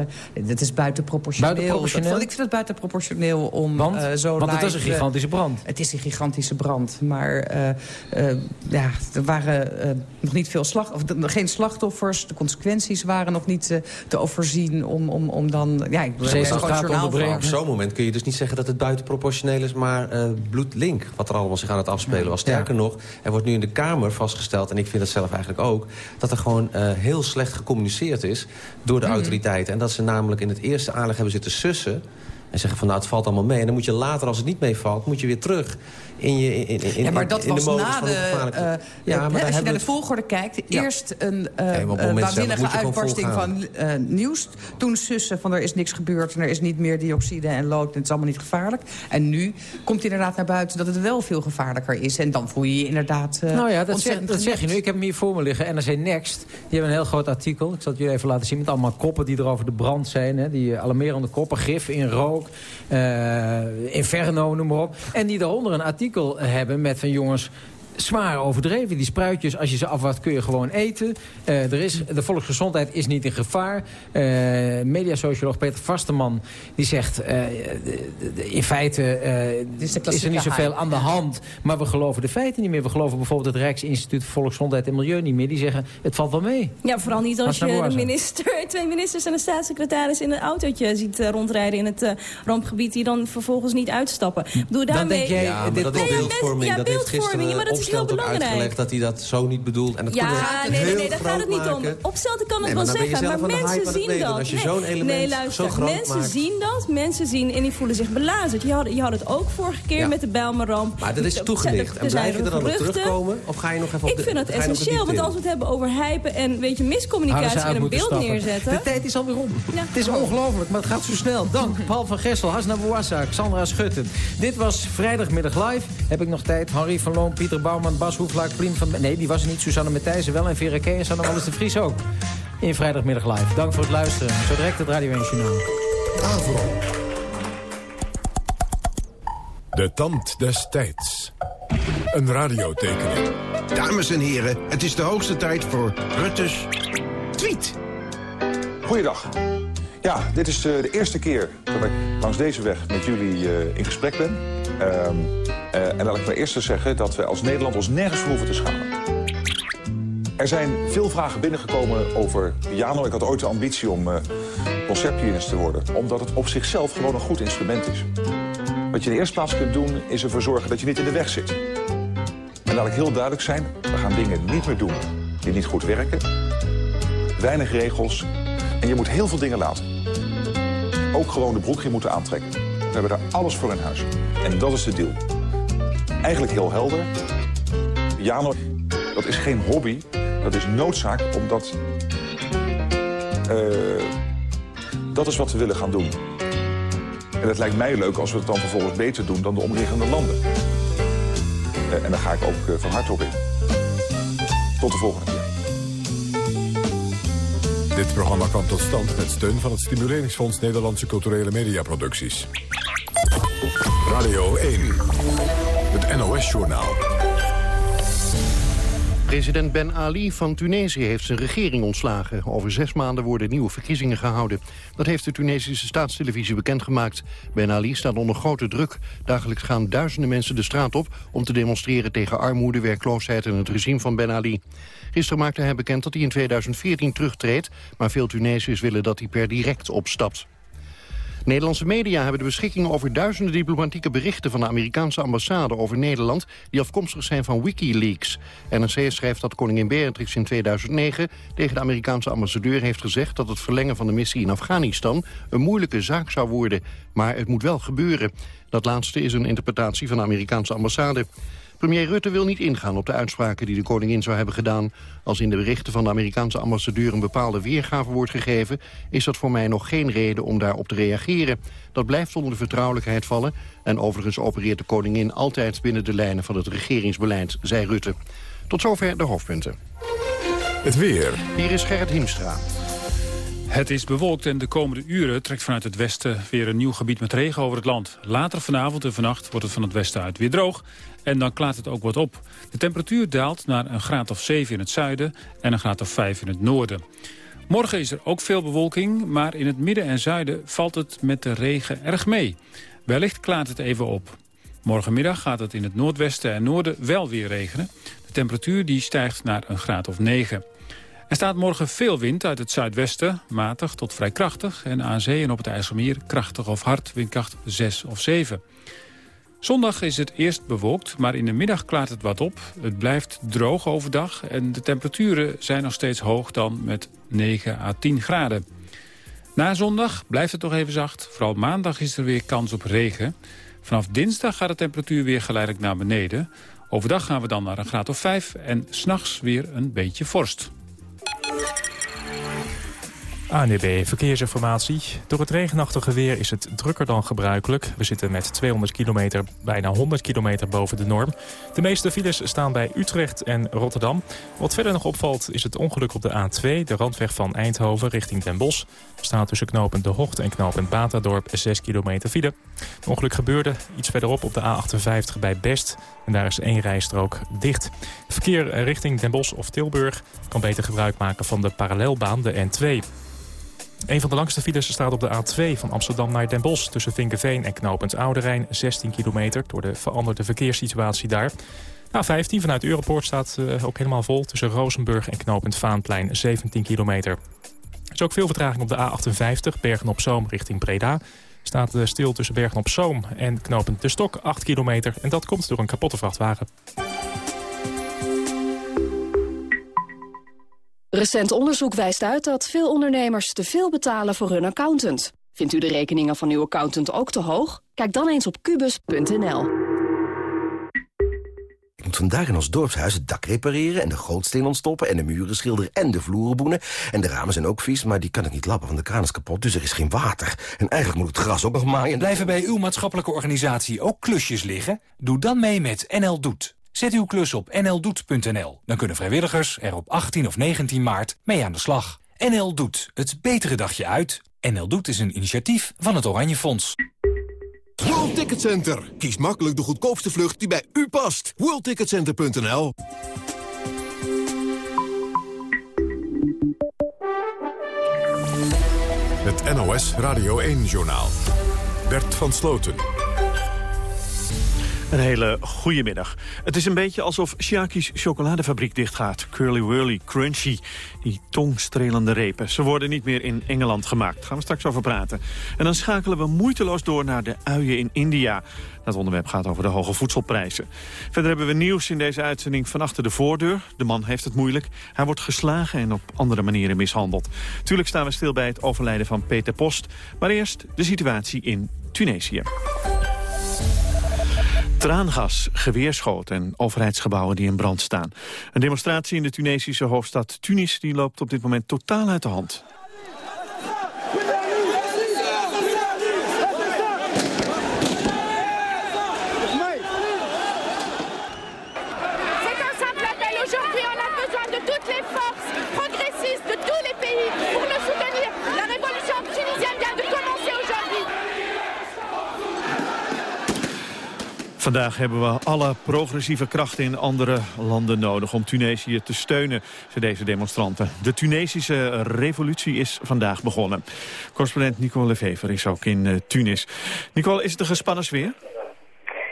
het is buitenproportioneel. buitenproportioneel? ik vind het buitenproportioneel om Want, uh, zo want het is een gigantische brand. Het is een gigantische brand. Maar uh, ja, er waren nog niet veel slag, of, geen slachtoffers. De consequenties waren nog niet te overzien om, om, om dan... Ja, ik Op zo'n moment kun je dus niet zeggen dat het buitenproportioneel is... maar bloedlink, wat er allemaal zich aan het afspelen was. Sterker nog, er wordt nu in de Kamer vastgesteld... en ik vind het zelf eigenlijk ook... dat er gewoon uh, heel slecht gecommuniceerd is door de mm. autoriteiten. En dat ze namelijk in het eerste aanleg hebben zitten sussen... en zeggen van nou, het valt allemaal mee. En dan moet je later, als het niet meevalt, moet je weer terug in, je, in, in, ja, maar dat was na de... Uh, ja, maar als je naar de volgorde kijkt... eerst een uh, waanzinnige uitbarsting van uh, nieuws. Toen sussen van er is niks gebeurd... en er is niet meer dioxide en lood en het is allemaal niet gevaarlijk. En nu komt inderdaad naar buiten dat het wel veel gevaarlijker is. En dan voel je je inderdaad Nou ja, dat, zeg, dat zeg je nu. Ik heb hem hier voor me liggen. NRC Next, die hebben een heel groot artikel. Ik zal het jullie even laten zien met allemaal koppen die er over de brand zijn. Hè, die alarmerende koppen, gif in rook, inferno, noem maar op. En die daaronder een artikel hebben met van jongens zwaar overdreven. Die spruitjes, als je ze afwacht, kun je gewoon eten. Uh, er is, de volksgezondheid is niet in gevaar. Uh, mediasocioloog Peter Vasteman die zegt... Uh, in feite is, is, er niet zoveel aan de hand. Maar we geloven de feiten niet meer. We geloven bijvoorbeeld het Rijksinstituut voor Volksgezondheid en Milieu niet meer. Die zeggen, het valt wel mee. Ja, vooral niet als je de minister, twee ministers en een staatssecretaris... in een autootje ziet rondrijden in het rampgebied... die dan vervolgens niet uitstappen. Doe daarmee... Dan denk jij, ja, dit dat is beeldvorming. Ja, dat beeldvorming. Maar dat is heel belangrijk. uitgelegd dat hij dat zo niet bedoelt. En dat ja, nee, nee, nee, daar gaat het niet om. Opstelten kan het wel zeggen, maar mensen zien dat. Als je zo'n element nee, luister, mensen zien dat, mensen zien en die voelen zich belazerd. Je had, je had het ook vorige keer met de Bijlmerramp. Maar dat is toegedicht. En blijf je er dan op terugkomen? Of ga je nog even op Ik vind dat essentieel, want als we het hebben over hypen en weet je, miscommunicatie en een beeld neerzetten. De tijd is alweer om. Het is ongelooflijk, maar het gaat zo snel. Dank Paul van Gessel, Hasna Bouassa, Xandra Schutten. Dit was Vrijdagmiddag Live. Heb ik nog tijd? Henri van Loon, Pieter Bouwman, Bas Hoeflaak, Priem van... Nee, die was er niet. Suzanne Matthijssen wel en Vera K. en Sanne Wallis de Vries ook. In Vrijdagmiddag Live. Dank voor het luisteren. Zo direct het Radio 1 Journaal. De tand des tijds. Een radiotekening. Dames en heren, het is de hoogste tijd voor Rutte's tweet. Goeiedag. Ja, dit is uh, de eerste keer dat ik langs deze weg met jullie uh, in gesprek ben. Um, uh, en laat ik maar eerst zeggen dat we als Nederland ons nergens hoeven te schamen. Er zijn veel vragen binnengekomen over piano. Ik had ooit de ambitie om uh, concertpianist te worden. Omdat het op zichzelf gewoon een goed instrument is. Wat je in de eerste plaats kunt doen, is ervoor zorgen dat je niet in de weg zit. En laat ik heel duidelijk zijn, we gaan dingen niet meer doen die niet goed werken. Weinig regels. En je moet heel veel dingen laten. Ook gewoon de broekje moeten aantrekken. We hebben daar alles voor in huis. En dat is de deal. Eigenlijk heel helder. Piano, dat is geen hobby. Dat is noodzaak, omdat... Uh, dat is wat we willen gaan doen. En het lijkt mij leuk als we het dan vervolgens beter doen dan de omliggende landen. Uh, en daar ga ik ook uh, van harte op in. Tot de volgende keer. Dit programma kwam tot stand met steun van het Stimuleringsfonds Nederlandse Culturele Mediaproducties. Radio 1, het NOS-journaal. President Ben Ali van Tunesië heeft zijn regering ontslagen. Over zes maanden worden nieuwe verkiezingen gehouden. Dat heeft de Tunesische staatstelevisie bekendgemaakt. Ben Ali staat onder grote druk. Dagelijks gaan duizenden mensen de straat op... om te demonstreren tegen armoede, werkloosheid en het regime van Ben Ali. Gisteren maakte hij bekend dat hij in 2014 terugtreedt... maar veel Tunesiërs willen dat hij per direct opstapt. Nederlandse media hebben de beschikking over duizenden diplomatieke berichten van de Amerikaanse ambassade over Nederland die afkomstig zijn van Wikileaks. NRC schrijft dat koningin Beatrix in 2009 tegen de Amerikaanse ambassadeur heeft gezegd dat het verlengen van de missie in Afghanistan een moeilijke zaak zou worden. Maar het moet wel gebeuren. Dat laatste is een interpretatie van de Amerikaanse ambassade. Premier Rutte wil niet ingaan op de uitspraken die de koningin zou hebben gedaan. Als in de berichten van de Amerikaanse ambassadeur een bepaalde weergave wordt gegeven... is dat voor mij nog geen reden om daarop te reageren. Dat blijft onder de vertrouwelijkheid vallen. En overigens opereert de koningin altijd binnen de lijnen van het regeringsbeleid, zei Rutte. Tot zover de hoofdpunten. Het weer. Hier is Gerrit Hiemstra. Het is bewolkt en de komende uren trekt vanuit het westen weer een nieuw gebied met regen over het land. Later vanavond en vannacht wordt het van het westen uit weer droog en dan klaart het ook wat op. De temperatuur daalt naar een graad of 7 in het zuiden en een graad of 5 in het noorden. Morgen is er ook veel bewolking, maar in het midden en zuiden valt het met de regen erg mee. Wellicht klaart het even op. Morgenmiddag gaat het in het noordwesten en noorden wel weer regenen. De temperatuur die stijgt naar een graad of 9. Er staat morgen veel wind uit het zuidwesten, matig tot vrij krachtig... en aan zee en op het IJsselmeer krachtig of hard, windkracht 6 of 7. Zondag is het eerst bewolkt, maar in de middag klaart het wat op. Het blijft droog overdag en de temperaturen zijn nog steeds hoog dan met 9 à 10 graden. Na zondag blijft het nog even zacht. Vooral maandag is er weer kans op regen. Vanaf dinsdag gaat de temperatuur weer geleidelijk naar beneden. Overdag gaan we dan naar een graad of 5 en s'nachts weer een beetje vorst. ANB Verkeersinformatie. Door het regenachtige weer is het drukker dan gebruikelijk. We zitten met 200 kilometer, bijna 100 kilometer boven de norm. De meeste files staan bij Utrecht en Rotterdam. Wat verder nog opvalt is het ongeluk op de A2, de randweg van Eindhoven richting Den Bosch. Er staat tussen knooppunt De Hocht en knooppunt Batadorp 6 kilometer file. Het ongeluk gebeurde iets verderop op de A58 bij Best. En daar is één rijstrook dicht. Verkeer richting Den Bosch of Tilburg kan beter gebruik maken van de parallelbaan, de N2. Een van de langste files staat op de A2 van Amsterdam naar Den Bosch... tussen Vinkenveen en knooppunt Oude 16 kilometer... door de veranderde verkeerssituatie daar. A15 vanuit Europoort staat uh, ook helemaal vol... tussen Rozenburg en knooppunt Vaanplein, 17 kilometer. Er is ook veel vertraging op de A58, Bergen-op-Zoom richting Breda. Staat uh, stil tussen Bergen-op-Zoom en knooppunt De Stok, 8 kilometer. En dat komt door een kapotte vrachtwagen. Recent onderzoek wijst uit dat veel ondernemers te veel betalen voor hun accountant. Vindt u de rekeningen van uw accountant ook te hoog? Kijk dan eens op kubus.nl. Ik moet vandaag in ons dorpshuis het dak repareren... en de gootsteen ontstoppen en de muren schilderen en de vloeren boenen. En de ramen zijn ook vies, maar die kan ik niet lappen, want de kraan is kapot. Dus er is geen water. En eigenlijk moet het gras ook nog maaien. Blijven bij uw maatschappelijke organisatie ook klusjes liggen? Doe dan mee met NL Doet. Zet uw klus op nldoet.nl. Dan kunnen vrijwilligers er op 18 of 19 maart mee aan de slag. NL Doet, het betere dagje uit. NL Doet is een initiatief van het Oranje Fonds. World Ticket Center. Kies makkelijk de goedkoopste vlucht die bij u past. WorldTicketCenter.nl Het NOS Radio 1-journaal. Bert van Sloten. Een hele goede middag. Het is een beetje alsof Sjaki's chocoladefabriek dichtgaat. Curly Whirly Crunchy, die tongstrelende repen. Ze worden niet meer in Engeland gemaakt. Daar gaan we straks over praten. En dan schakelen we moeiteloos door naar de uien in India. Dat onderwerp gaat over de hoge voedselprijzen. Verder hebben we nieuws in deze uitzending van achter de voordeur. De man heeft het moeilijk. Hij wordt geslagen en op andere manieren mishandeld. Tuurlijk staan we stil bij het overlijden van Peter Post. Maar eerst de situatie in Tunesië. Traangas, geweerschoten en overheidsgebouwen die in brand staan. Een demonstratie in de Tunesische hoofdstad Tunis die loopt op dit moment totaal uit de hand. Vandaag hebben we alle progressieve krachten in andere landen nodig om Tunesië te steunen, zei deze demonstranten. De Tunesische revolutie is vandaag begonnen. Correspondent Nicole Lefever is ook in uh, Tunis. Nicole, is het een gespannen sfeer?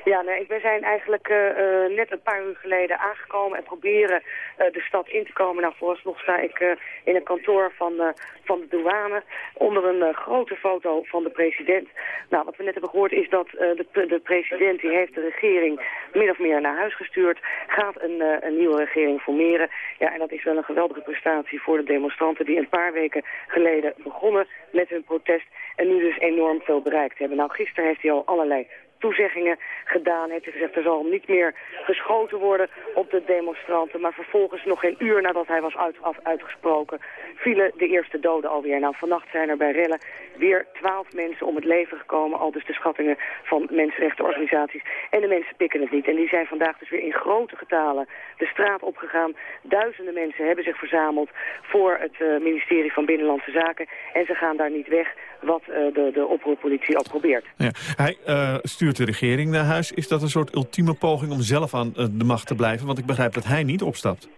Ja, nee, we zijn eigenlijk uh, uh, net een paar uur geleden aangekomen en proberen de stad in te komen. Nou, vooralsnog sta ik in een kantoor van, van de douane onder een grote foto van de president. Nou, wat we net hebben gehoord is dat de, de, president, die heeft de regering min of meer naar huis gestuurd, gaat een, een nieuwe regering formeren. Ja, en dat is wel een geweldige prestatie voor de demonstranten die een paar weken geleden begonnen met hun protest en nu dus enorm veel bereikt hebben. Nou, gisteren heeft hij al allerlei toezeggingen gedaan. Heeft hij gezegd er zal niet meer geschoten worden op de demonstranten. Maar vervolgens nog geen uur nadat hij was uit, af, uitgesproken vielen de eerste doden alweer. Nou, vannacht zijn er bij rellen weer twaalf mensen om het leven gekomen. Al dus de schattingen van mensenrechtenorganisaties. En de mensen pikken het niet. En die zijn vandaag dus weer in grote getalen de straat opgegaan. Duizenden mensen hebben zich verzameld voor het uh, ministerie van Binnenlandse Zaken. En ze gaan daar niet weg wat uh, de, de oproerpolitie ook probeert. Ja. Hij uh, stuurt de regering naar huis. Is dat een soort ultieme poging om zelf aan de macht te blijven? Want ik begrijp dat hij niet opstapt.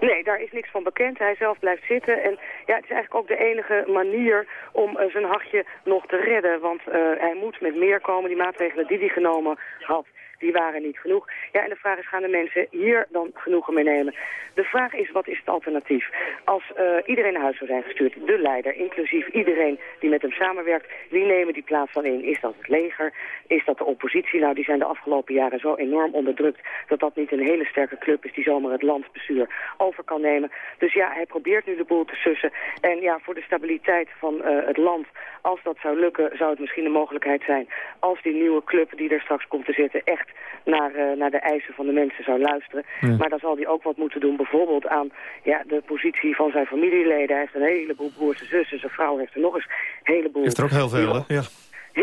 Nee, daar is niks van bekend. Hij zelf blijft zitten. En ja, het is eigenlijk ook de enige manier om uh, zijn hachje nog te redden. Want uh, hij moet met meer komen. Die maatregelen die hij genomen had, die waren niet genoeg. Ja, en de vraag is, gaan de mensen hier dan genoegen mee nemen? De vraag is, wat is het alternatief? Als uh, iedereen naar huis zou zijn gestuurd, de leider, inclusief iedereen die met hem samenwerkt, wie nemen die plaats dan in? Is dat het leger? Is dat de oppositie? Nou, die zijn de afgelopen jaren zo enorm onderdrukt dat dat niet een hele sterke club is die zomaar het landsbestuur over kan nemen. Dus ja, hij probeert nu de boel te sussen. En ja, voor de stabiliteit van uh, het land, als dat zou lukken, zou het misschien een mogelijkheid zijn als die nieuwe club die er straks komt te zitten echt naar, uh, naar de eisen van de mensen zou luisteren. Ja. Maar dan zal hij ook wat moeten doen, bijvoorbeeld aan ja, de positie van zijn familieleden. Hij heeft een heleboel broers en zussen, zijn vrouw heeft er nog eens een heleboel... Heeft er ook heel veel, hè? Ja.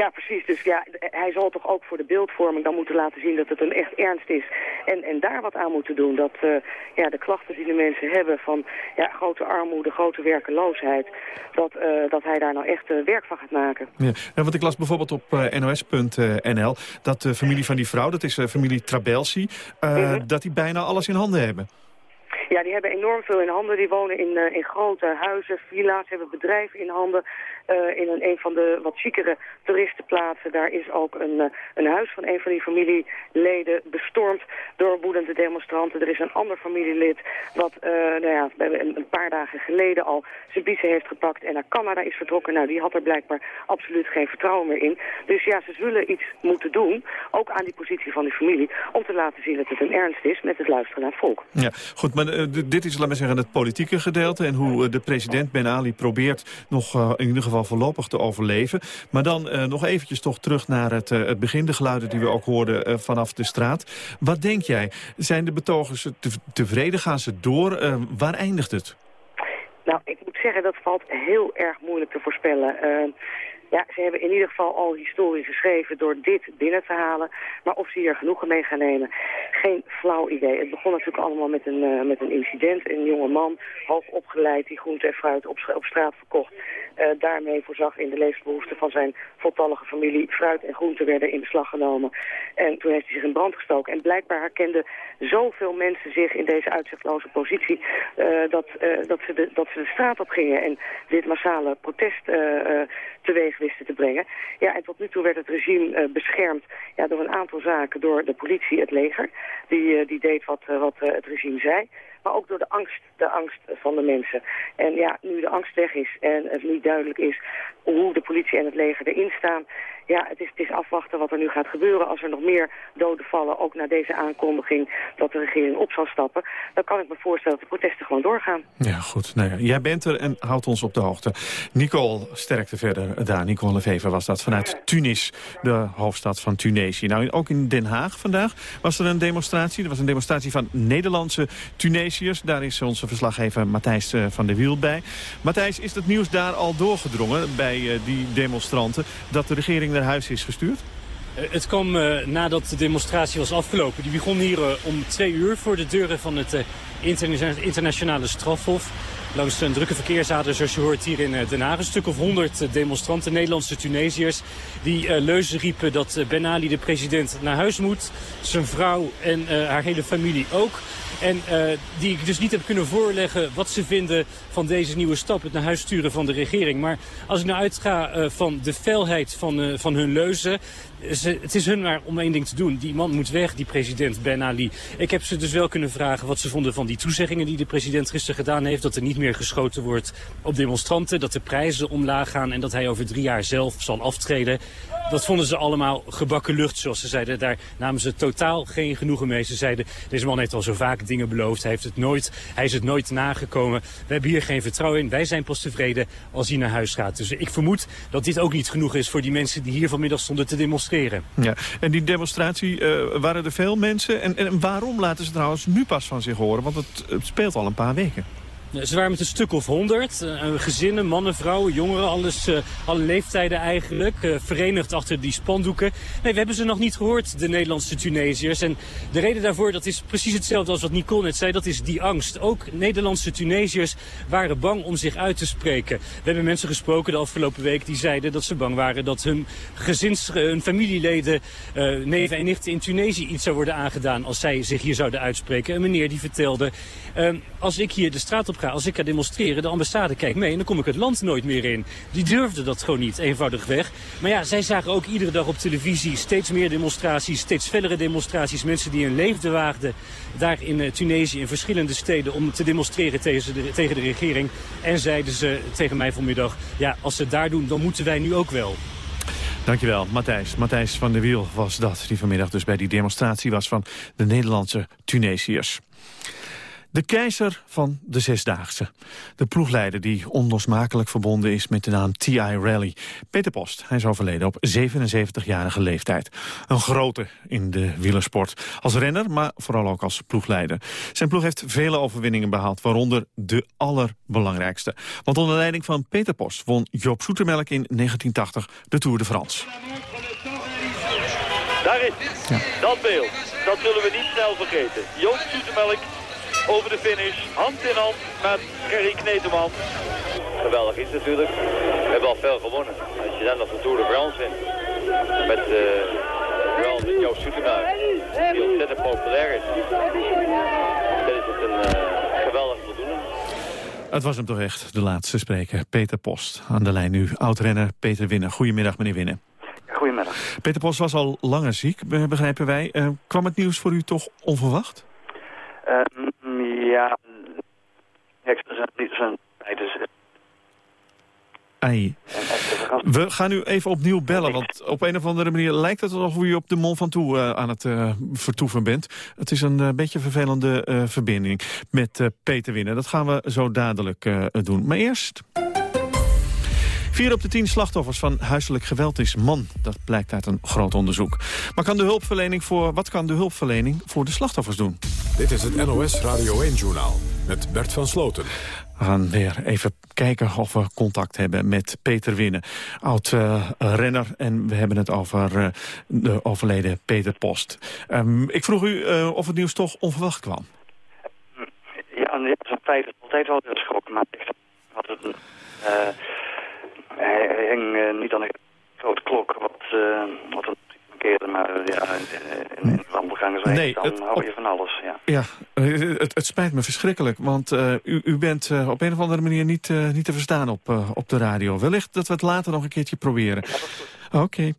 Ja, precies. Dus ja, hij zal toch ook voor de beeldvorming dan moeten laten zien dat het hem echt ernst is. En, en daar wat aan moeten doen. Dat uh, ja, de klachten die de mensen hebben van ja, grote armoede, grote werkeloosheid, dat, uh, dat hij daar nou echt uh, werk van gaat maken. Ja. En wat ik las bijvoorbeeld op nos.nl, dat de familie van die vrouw, dat is familie Trabelsi, -hmm. dat die bijna alles in handen hebben. Ja, die hebben enorm veel in handen. Die wonen in, uh, in grote huizen, villa's, hebben bedrijven in handen. Uh, in een, een van de wat chicere toeristenplaatsen, daar is ook een, uh, een huis van een van die familieleden bestormd door woedende demonstranten. Er is een ander familielid wat nou ja, een, paar dagen geleden al zijn biezen heeft gepakt en naar Canada is vertrokken. Nou, die had er blijkbaar absoluut geen vertrouwen meer in. Dus ja, ze zullen iets moeten doen, ook aan die positie van die familie, om te laten zien dat het een ernst is met het luisteren naar volk. Ja, goed, maar dit is, laat maar zeggen, het politieke gedeelte... en hoe de president Ben Ali probeert nog uh, in ieder geval voorlopig te overleven. Maar dan nog eventjes toch terug naar het, het begin, de geluiden die we ook hoorden vanaf de straat. Wat denk jij? Zijn de betogers te, tevreden? Gaan ze door? waar eindigt het? Nou, ik moet zeggen, dat valt heel erg moeilijk te voorspellen. Ja, ze hebben in ieder geval al historie geschreven door dit binnen te halen. Maar of ze hier genoegen mee gaan nemen, geen flauw idee. Het begon natuurlijk allemaal met een, uh, met een incident. Een jonge man, hoog opgeleid, die groente en fruit op, straat verkocht. Uh, daarmee voorzag in de levensbehoeften van zijn voltallige familie. Fruit en groenten werden in beslag genomen. En toen heeft hij zich in brand gestoken. En blijkbaar herkenden zoveel mensen zich in deze uitzichtloze positie... Uh, dat, dat, ze de, dat ze de straat op gingen en dit massale protest te teweeg te brengen. Ja, en tot nu toe werd het regime beschermd ja, door een aantal zaken door de politie, het leger. Die, die deed wat, wat het regime zei maar ook door de angst, de angst van de mensen. En ja, nu de angst weg is en het niet duidelijk is hoe de politie en het leger erin staan... ja, het is, het is afwachten wat er nu gaat gebeuren. Als er nog meer doden vallen, ook na deze aankondiging dat de regering op zal stappen... dan kan ik me voorstellen dat de protesten gewoon doorgaan. Ja, goed. Nou ja, jij bent er en houdt ons op de hoogte. Nicole, sterkte verder daar. Nicole Lefever was dat vanuit Tunis, de hoofdstad van Tunesië. Nou, ook in Den Haag vandaag was er een demonstratie. Er was een demonstratie van Nederlandse Tunesiërs. Daar is onze verslaggever Matthijs eh, van der Wiel bij. Matthijs, is het nieuws daar al doorgedrongen bij eh, die demonstranten... dat de regering naar huis is gestuurd? Eh, het kwam uh, nadat de demonstratie was afgelopen. Die begon hier uh, om twee uur voor de deuren van het internationale strafhof. Langs een drukke verkeersader, zoals je hoort hier in Den Haag. Een stuk of honderd demonstranten, Nederlandse Tunesiërs... die leuzen riepen dat Ben Ali, de president, naar huis moet. Zijn vrouw en haar hele familie ook. En die ik dus niet heb kunnen voorleggen wat ze vinden van deze nieuwe stap. Het naar huis sturen van de regering. Maar als ik nou uitga van de felheid van, van hun leuzen. Het is hun maar om één ding te doen. Die man moet weg, die president Ben Ali. Ik heb ze dus wel kunnen vragen wat ze vonden van die toezeggingen die de president gisteren gedaan heeft. Dat er niet meer geschoten wordt op demonstranten. Dat de prijzen omlaag gaan en dat hij over drie jaar zelf zal aftreden. Dat vonden ze allemaal gebakken lucht, zoals ze zeiden. Daar namen ze totaal geen genoegen mee. Ze zeiden, deze man heeft al zo vaak dingen beloofd. Hij, heeft het nooit, hij is het nooit nagekomen. We hebben hier geen vertrouwen in. Wij zijn pas tevreden als hij naar huis gaat. Dus ik vermoed dat dit ook niet genoeg is voor die mensen die hier vanmiddag stonden te demonstreren. Ja, en die demonstratie, uh, waren er veel mensen? En, en waarom laten ze trouwens nu pas van zich horen? Want het speelt al een paar weken. Ze waren met een stuk of honderd. Uh, gezinnen, mannen, vrouwen, jongeren, alles, uh, alle leeftijden eigenlijk. Verenigd achter die spandoeken. Nee, we hebben ze nog niet gehoord, de Nederlandse Tunesiërs. En de reden daarvoor, dat is precies hetzelfde als wat Nicole net zei. Dat is die angst. Ook Nederlandse Tunesiërs waren bang om zich uit te spreken. We hebben mensen gesproken de afgelopen week die zeiden dat ze bang waren dat hun gezins, hun familieleden, neven en nichten in Tunesië iets zou worden aangedaan als zij zich hier zouden uitspreken. Een meneer die vertelde, als ik hier de straat op als ik ga demonstreren, de ambassade kijkt mee en dan kom ik het land nooit meer in. Die durfden dat gewoon niet, eenvoudig weg. Maar ja, zij zagen ook iedere dag op televisie steeds meer demonstraties, steeds fellere demonstraties. Mensen die hun leefde waagden daar in uh, Tunesië, in verschillende steden, om te demonstreren tegen de, tegen de regering. En zeiden ze tegen mij vanmiddag, ja, als ze daar doen, dan moeten wij nu ook wel. Dankjewel, Matthijs. Matthijs van der Wiel was dat, die vanmiddag dus bij die demonstratie was van de Nederlandse Tunesiërs. De keizer van de Zesdaagse. De ploegleider die onlosmakelijk verbonden is met de naam T.I. Rally. Peter Post, hij is overleden op 77-jarige leeftijd. Een grote in de wielersport. Als renner, maar vooral ook als ploegleider. Zijn ploeg heeft vele overwinningen behaald, waaronder de allerbelangrijkste. Want onder leiding van Peter Post won Joop Soetemelk in 1980 de Tour de France. Daar is ja. dat beeld. Dat zullen we niet snel vergeten. Joop Soetemelk over de finish. Hand in hand met Gerry Kneteman. Geweldig is natuurlijk. We hebben al veel gewonnen. Als je dan nog de Tour de France wint. Met, uh, vooral met Joost Soetenaar. Die ontzettend populair is. Dan is het een uh, geweldig voldoening. Het was hem toch echt, de laatste spreker. Peter Post. Aan de lijn nu, oud-renner Peter Winnen. Goedemiddag, meneer Winnen. Goedemiddag. Peter Post was al langer ziek, begrijpen wij. Uh, kwam het nieuws voor u toch onverwacht? Uh, ja, niet zijn dus... Ai. We gaan u even opnieuw bellen, want op een of andere manier lijkt het alsof u op de Mont Ventoux uh, aan het uh, vertoeven bent. Het is een uh, beetje vervelende verbinding met Peter Winnen. Dat gaan we zo dadelijk doen. Maar eerst... Vier op de tien slachtoffers van huiselijk geweld is man. Dat blijkt uit een groot onderzoek. Maar kan de hulpverlening voor, wat kan de hulpverlening voor de slachtoffers doen? Dit is het NOS Radio 1-journaal met Bert van Sloten. We gaan weer even kijken of we contact hebben met Peter Winnen. Oud-renner uh, en we hebben het over uh, de overleden Peter Post. Um, ik vroeg u uh, of het nieuws toch onverwacht kwam. Ja, dat is een feit dat altijd wel geschrokken. Maar had het een... Hij, hij hing uh, niet aan een grote klok, wat, uh, wat een keer maar uh, ja, in, in wandelgangersweg, Nee, dan het- hou je van alles, ja. Ja, eh, het, het spijt me verschrikkelijk, want eh, u, u bent eh, op een of andere manier niet, eh, niet te verstaan op, eh, op de radio. Wellicht dat we het later nog een keertje proberen. Oké.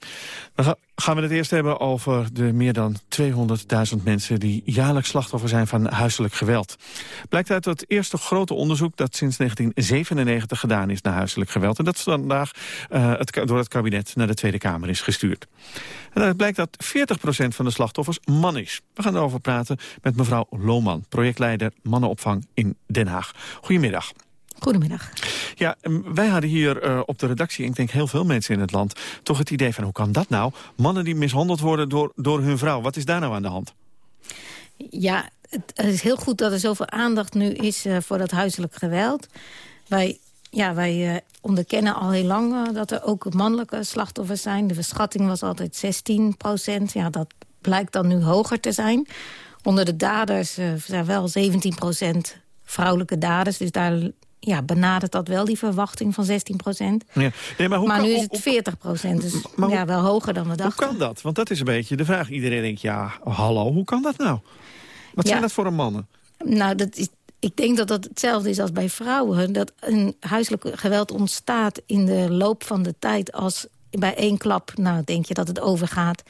Dan ga- gaan we het eerst hebben over de meer dan 200.000 mensen... die jaarlijks slachtoffer zijn van huiselijk geweld. Blijkt uit het eerste grote onderzoek dat sinds 1997 gedaan is naar huiselijk geweld. En dat vandaag eh, het, door het kabinet naar de Tweede Kamer is gestuurd. En daaruit blijkt dat 40% van de slachtoffers man is. We gaan erover praten met mevrouw Lohman, projectleider mannenopvang in Den Haag. Goedemiddag. Goedemiddag. Ja, em, wij hadden hier eh, op de redactie, ik denk heel veel mensen in het land... toch het idee van hoe kan dat nou? Mannen die mishandeld worden door, door hun vrouw. Wat is daar nou aan de hand? Ja, het, is heel goed dat er zoveel aandacht nu is eh, voor dat huiselijk geweld. Wij, ja, wij eh, onderkennen al heel lang dat er ook mannelijke slachtoffers zijn. De verschatting was altijd 16 procent. Ja, dat blijkt dan nu hoger te zijn. Onder de daders zijn wel 17 procent vrouwelijke daders. Dus daar ja, benadert dat wel die verwachting van 16 procent. Ja. Nee, maar hoe Maar kan, nu is hoe- het 40 procent, dus hoe- ja, wel hoger dan we hoe dachten. kan dat? Want dat is een beetje de vraag. Iedereen denkt, ja, hallo, hoe kan dat nou? Wat Ja. zijn dat voor een mannen? Nou, dat is, ik denk dat dat hetzelfde is als bij vrouwen. Dat een huiselijk geweld ontstaat in de loop van de tijd... als bij één klap, nou, denk je dat het overgaat.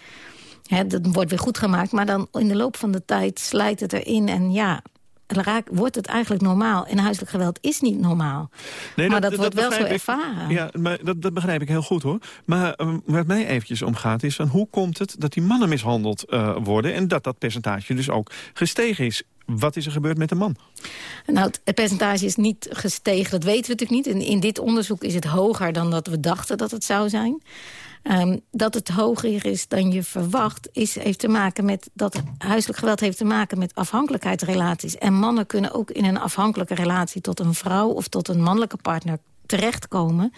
Hè, dat wordt weer goed gemaakt. Maar dan in de loop van de tijd slijt het erin. En ja, raak, wordt het eigenlijk normaal. En huiselijk geweld is niet normaal. Nee, maar dat, wordt wel zo ik. ervaren. Ja, maar dat, dat begrijp ik heel goed hoor. Maar eh, waar mij eventjes om gaat is... Van hoe komt het dat die mannen mishandeld eh, worden... en dat dat percentage dus ook gestegen is? Wat is er gebeurd met de man? Nou, het- het percentage is niet gestegen, dat weten we natuurlijk niet. In dit onderzoek is het hoger dan dat we dachten dat het zou zijn. Ehm, dat het hoger is dan je verwacht, is, heeft te maken met dat huiselijk geweld heeft te maken met afhankelijkheidsrelaties. En mannen kunnen ook in een afhankelijke relatie tot een vrouw of tot een mannelijke partner terechtkomen,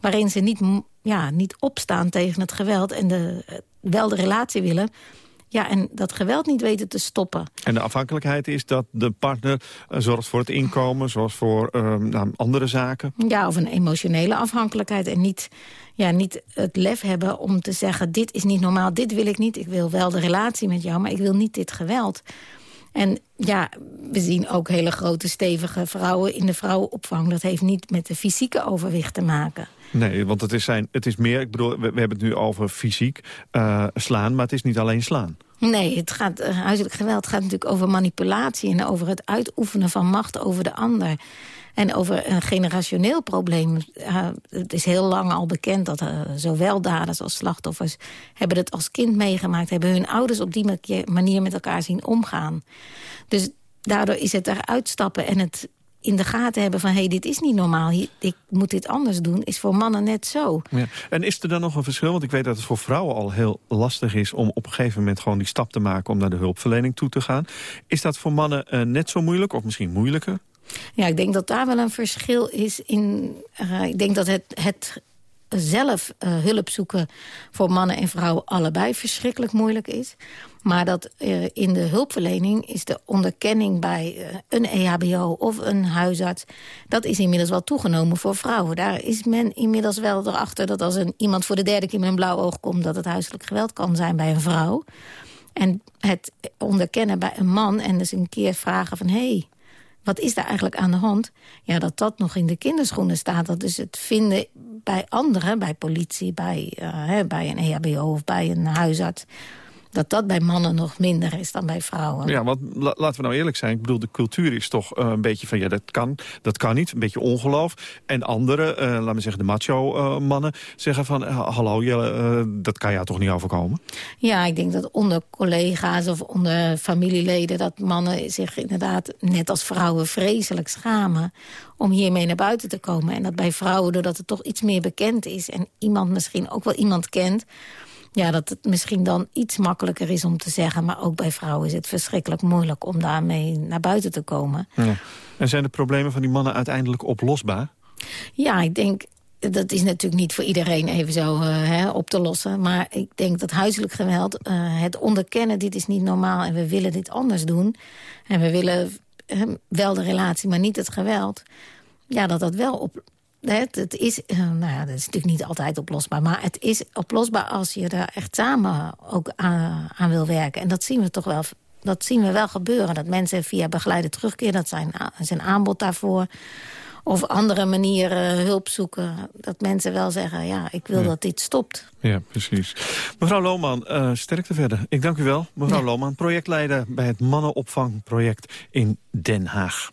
waarin ze niet, ja, niet opstaan tegen het geweld en de, eh, wel de relatie willen. Ja, en dat geweld niet weten te stoppen. En de afhankelijkheid is dat de partner eh, zorgt voor het inkomen... zoals voor eh, nou, andere zaken. Ja, of een emotionele afhankelijkheid. En niet, ja, niet het lef hebben om te zeggen... dit is niet normaal, dit wil ik niet. Ik wil wel de relatie met jou, maar ik wil niet dit geweld. En ja, we zien ook hele grote, stevige vrouwen in de vrouwenopvang. Dat heeft niet met de fysieke overwicht te maken. Nee, want het is, zijn, het is meer... Ik bedoel, we, hebben het nu over fysiek eh, slaan, maar het is niet alleen slaan. Nee, het gaat, eh, huiselijk geweld gaat natuurlijk over manipulatie... en over het uitoefenen van macht over de ander. En over een generationeel probleem. Het is heel lang al bekend dat eh, zowel daders als slachtoffers... hebben het als kind meegemaakt... hebben hun ouders op die ma- manier met elkaar zien omgaan. Dus daardoor is het eruit stappen en het in de gaten hebben van... hé, hey, dit is niet normaal, ik moet dit anders doen... is voor mannen net zo. Ja. En is er dan nog een verschil? Want ik weet dat het voor vrouwen al heel lastig is... om op een gegeven moment gewoon die stap te maken... om naar de hulpverlening toe te gaan. Is dat voor mannen eh, net zo moeilijk of misschien moeilijker? Ja, ik denk dat daar wel een verschil is in... eh, ik denk dat het, het zelf eh, hulp zoeken voor mannen en vrouwen allebei verschrikkelijk moeilijk is. Maar dat eh, in de hulpverlening is de onderkenning bij eh, een EHBO of een huisarts... dat is inmiddels wel toegenomen voor vrouwen. Daar is men inmiddels wel erachter dat als een, iemand voor de derde keer met een blauw oog komt... dat het huiselijk geweld kan zijn bij een vrouw. En het onderkennen bij een man en dus een keer vragen van... Hey, wat is daar eigenlijk aan de hand? Ja, dat dat nog in de kinderschoenen staat. Dat dus het vinden bij anderen, bij politie, bij, eh, hè, bij een EHBO of bij een huisarts... dat dat bij mannen nog minder is dan bij vrouwen. Ja, want la- laten we nou eerlijk zijn. Ik bedoel, de cultuur is toch eh, een beetje van... ja, dat kan, dat kan niet. Een beetje ongeloof. En andere, eh, laten we zeggen de macho-mannen... zeggen van, eh, hallo, Jelle, eh, dat kan jou toch niet overkomen? Ja, ik denk dat onder collega's of onder familieleden... dat mannen zich inderdaad, net als vrouwen, vreselijk schamen... om hiermee naar buiten te komen. En dat bij vrouwen, doordat het toch iets meer bekend is... en iemand misschien ook wel iemand kent... ja, dat het misschien dan iets makkelijker is om te zeggen. Maar ook bij vrouwen is het verschrikkelijk moeilijk om daarmee naar buiten te komen. Ja. En zijn de problemen van die mannen uiteindelijk oplosbaar? Ja, ik denk, dat is natuurlijk niet voor iedereen even zo eh, hè, op te lossen. Maar ik denk dat huiselijk geweld, eh, het onderkennen, dit is niet normaal... en we willen dit anders doen. En we willen eh, wel de relatie, maar niet het geweld. Ja, dat dat wel op, het, het is, uh, nou ja, dat is natuurlijk niet altijd oplosbaar. Maar het is oplosbaar als je er echt samen ook aan, aan wil werken. En dat zien we toch wel dat zien we wel gebeuren. Dat mensen via begeleide terugkeer, dat zijn, zijn aanbod daarvoor of andere manieren hulp zoeken. Dat mensen wel zeggen, ja, ik wil dat dit stopt. Ja, precies. Mevrouw Lohman, uh, sterkte verder. Ik dank u wel. Mevrouw ja. Lohman, projectleider bij het Mannenopvangproject in Den Haag.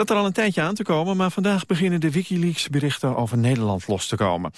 Zat er al een tijdje aan te komen, maar vandaag beginnen de Wikileaks-berichten over Nederland los te komen.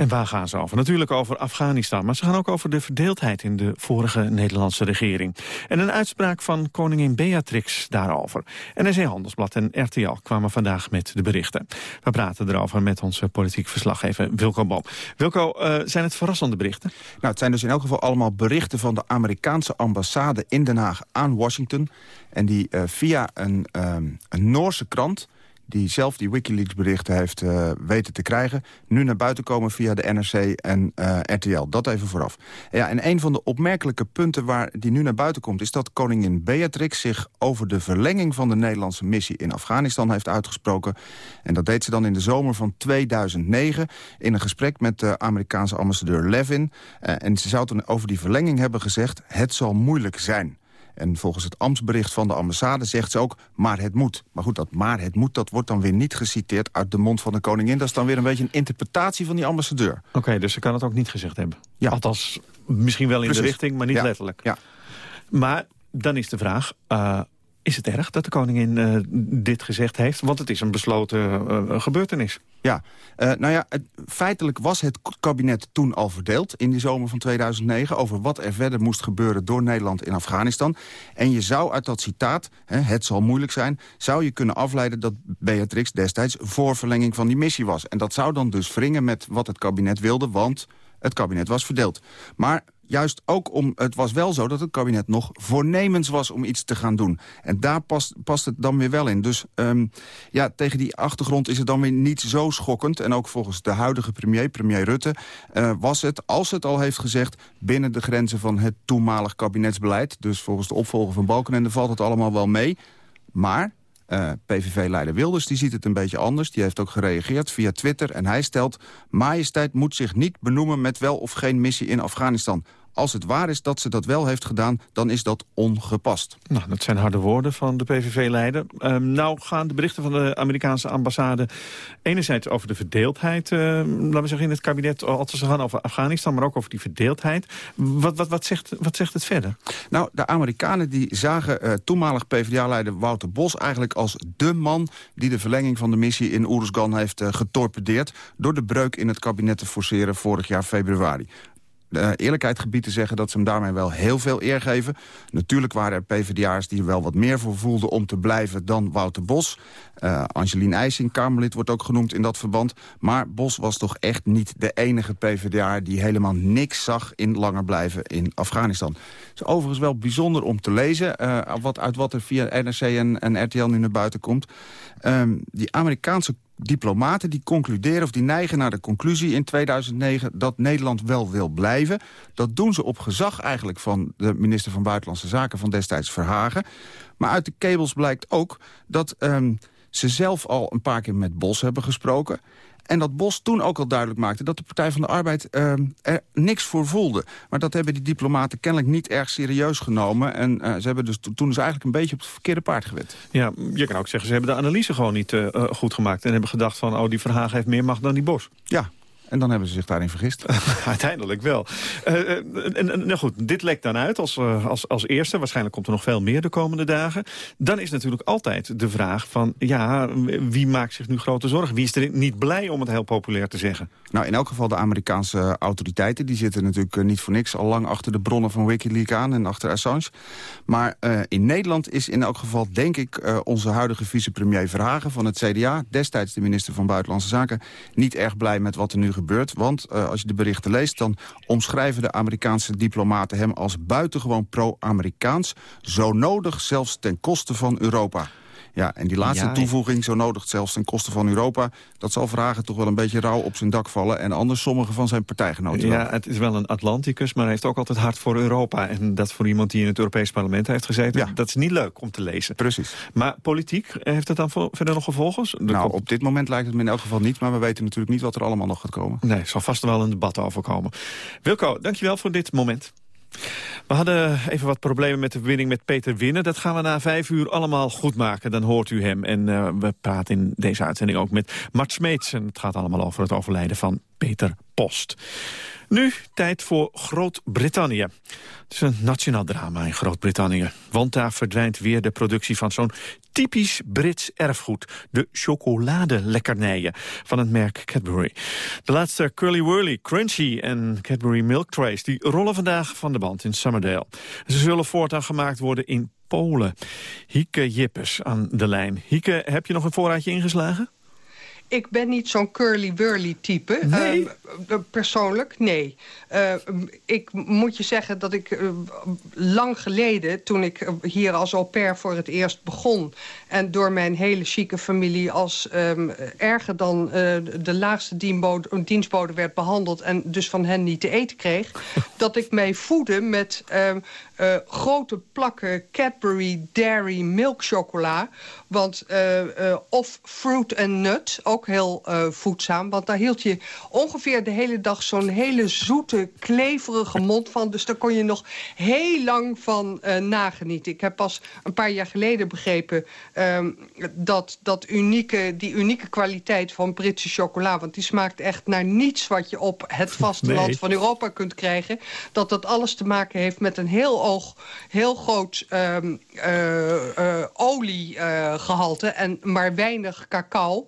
En waar gaan ze over? Natuurlijk over Afghanistan, maar ze gaan ook over de verdeeldheid in de vorige Nederlandse regering. En een uitspraak van koningin Beatrix daarover. NRC Handelsblad en RTL kwamen vandaag met de berichten. We praten erover met onze politiek verslaggever Wilco Boom. Wilco, uh, zijn het verrassende berichten? Nou, het zijn dus in elk geval allemaal berichten van de Amerikaanse ambassade in Den Haag aan Washington. En die uh, via een, um, een Noorse krant die zelf die Wikileaks-berichten heeft uh, weten te krijgen... nu naar buiten komen via de NRC en uh, RTL. Dat even vooraf. Ja, en een van de opmerkelijke punten waar die nu naar buiten komt... is dat koningin Beatrix zich over de verlenging van de Nederlandse missie in Afghanistan heeft uitgesproken. En dat deed ze dan in de zomer van 2009 in een gesprek met de Amerikaanse ambassadeur Levin. Uh, en ze zou toen over die verlenging hebben gezegd... het zal moeilijk zijn. En volgens het ambtsbericht van de ambassade zegt ze ook... maar het moet. Maar goed, dat maar het moet, dat wordt dan weer niet geciteerd... uit de mond van de koningin. Dat is dan weer een beetje een interpretatie van die ambassadeur. Oké, okay, dus ze kan het ook niet gezegd hebben? Ja. Althans, misschien wel in Precies. de richting, maar niet ja. letterlijk. Ja. Maar dan is de vraag... Uh, is het erg dat de koningin uh, dit gezegd heeft? Want het is een besloten uh, gebeurtenis. Ja, nou ja, feitelijk was het kabinet toen al verdeeld... in die zomer van 2009 over wat er verder moest gebeuren... door Nederland in Afghanistan. En je zou uit dat citaat, hè, het zal moeilijk zijn... zou je kunnen afleiden dat Beatrix destijds voor verlenging van die missie was. En dat zou dan dus wringen met wat het kabinet wilde... want het kabinet was verdeeld. Maar juist ook om... Het was wel zo dat het kabinet nog voornemens was om iets te gaan doen. En daar past, past het dan weer wel in. Dus um, ja, tegen die achtergrond is het dan weer niet zo schokkend. En ook volgens de huidige premier, premier Rutte... Uh, was het, als het al heeft gezegd... binnen de grenzen van het toenmalig kabinetsbeleid... dus volgens de opvolger van Balkenende valt het allemaal wel mee... Maar uh, PVV-leider Wilders die ziet het een beetje anders. Die heeft ook gereageerd via Twitter en hij stelt... majesteit moet zich niet benoemen met wel of geen missie in Afghanistan. Als het waar is dat ze dat wel heeft gedaan, dan is dat ongepast. Nou, dat zijn harde woorden van de PVV-leider. Uh, nou gaan de berichten van de Amerikaanse ambassade... enerzijds over de verdeeldheid, uh, laten we zeggen in het kabinet... als ze gaan over Afghanistan, maar ook over die verdeeldheid. Wat, wat, wat, zegt, wat zegt het verder? Nou, de Amerikanen die zagen uh, toenmalig PvdA-leider Wouter Bos... eigenlijk als de man die de verlenging van de missie in Oeruzgan heeft getorpedeerd... door de breuk in het kabinet te forceren vorig jaar februari de eerlijkheid gebied te zeggen dat ze hem daarmee wel heel veel eer geven. Natuurlijk waren er PvdA'ers die er wel wat meer voor voelden om te blijven dan Wouter Bos. Uh, Angelien IJsing, Kamerlid, wordt ook genoemd in dat verband. Maar Bos was toch echt niet de enige PvdA die helemaal niks zag in langer blijven in Afghanistan. Het is overigens wel bijzonder om te lezen, uh, wat, uit wat er via NRC en, RTL nu naar buiten komt. Um, die Amerikaanse diplomaten die concluderen of die neigen naar de conclusie in 2009 dat Nederland wel wil blijven. Dat doen ze op gezag eigenlijk van de minister van Buitenlandse Zaken van destijds Verhagen. Maar uit de kabels blijkt ook dat um, ze zelf al een paar keer met Bos hebben gesproken. En dat Bos toen ook al duidelijk maakte dat de Partij van de Arbeid uh, er niks voor voelde. Maar dat hebben die diplomaten kennelijk niet erg serieus genomen. En uh, ze hebben dus toen dus eigenlijk een beetje op het verkeerde paard gewet. Ja, je kan ook zeggen, ze hebben de analyse gewoon niet uh, goed gemaakt. En hebben gedacht van, oh, die Verhagen heeft meer macht dan die Bos. Ja, en dan hebben ze zich daarin vergist. Uiteindelijk wel. Uh, en, nou goed, dit lekt dan uit als, uh, als, als eerste. Waarschijnlijk komt er nog veel meer de komende dagen. Dan is natuurlijk altijd de vraag van... ja, wie maakt zich nu grote zorgen? Wie is er niet blij om het heel populair te zeggen? Nou, in elk geval de Amerikaanse autoriteiten. Die zitten natuurlijk niet voor niks al lang achter de bronnen van Wikileaks aan... en achter Assange. Maar uh, in Nederland is in elk geval, denk ik... onze huidige vicepremier Verhagen van het CDA... destijds de minister van Buitenlandse Zaken... niet erg blij met wat er nu gebeurt. Want als je de berichten leest, dan omschrijven de Amerikaanse diplomaten hem als buitengewoon pro-Amerikaans. Zo nodig zelfs ten koste van Europa. Ja, en die laatste Ja, toevoeging, zo nodigt zelfs ten koste van Europa... dat zal Vragen toch wel een beetje rauw op zijn dak vallen... en anders sommige van zijn partijgenoten wel. Ja, het is wel een Atlanticus, maar hij heeft ook altijd hard voor Europa. En dat voor iemand die in het Europees parlement heeft gezeten... dat is niet leuk om te lezen. Precies. Maar politiek, eh, heeft dat dan verder nog gevolgen? Nou, komt- op dit moment lijkt het me in elk geval niet... maar we weten natuurlijk niet wat er allemaal nog gaat komen. Nee, er zal vast wel een debat over komen. Wilco, dankjewel voor dit moment. We hadden even wat problemen met de verbinding met Peter Winnen. Dat gaan we na vijf uur allemaal goed maken. Dan hoort u hem. En eh, we praten in deze uitzending ook met Mart Smeets. En het gaat allemaal over het overlijden van Peter Post. Nu tijd voor Groot-Brittannië. Het is een nationaal drama in Groot-Brittannië. Want daar verdwijnt weer de productie van zo'n typisch Brits erfgoed. De chocoladelekkernije van het merk Cadbury. De laatste Curly Whirly, Crunchy en Cadbury Milk Trays... die rollen vandaag van de band in Summerdale. Ze zullen voortaan gemaakt worden in Polen. Hieke Jippes aan de lijn. Hieke, heb je nog een voorraadje ingeslagen? Ik ben niet zo'n curly-wurly type. Nee? Eh, persoonlijk, nee. Eh, ik moet je zeggen dat ik eh, lang geleden... toen ik eh, hier als au pair voor het eerst begon... en door mijn hele chique familie als ehm, erger dan eh, de laagste dienbode, dienstbode werd behandeld... en dus van hen niet te eten kreeg... dat ik mij voedde met ehm, eh, grote plakken Cadbury Dairy Milk Chocola... Want, eh, eh, of fruit en nut, ook heel eh, voedzaam. Want daar hield je ongeveer de hele dag zo'n hele zoete, kleverige mond van. Dus daar kon je nog heel lang van eh, nagenieten. Ik heb pas een paar jaar geleden begrepen ehm, dat, dat unieke, die unieke kwaliteit van Britse chocola... want die smaakt echt naar niets wat je op het vasteland Nee. van Europa kunt krijgen... dat dat alles te maken heeft met een heel, oog, heel groot ehm, eh, eh, oliegehalte... en maar weinig cacao,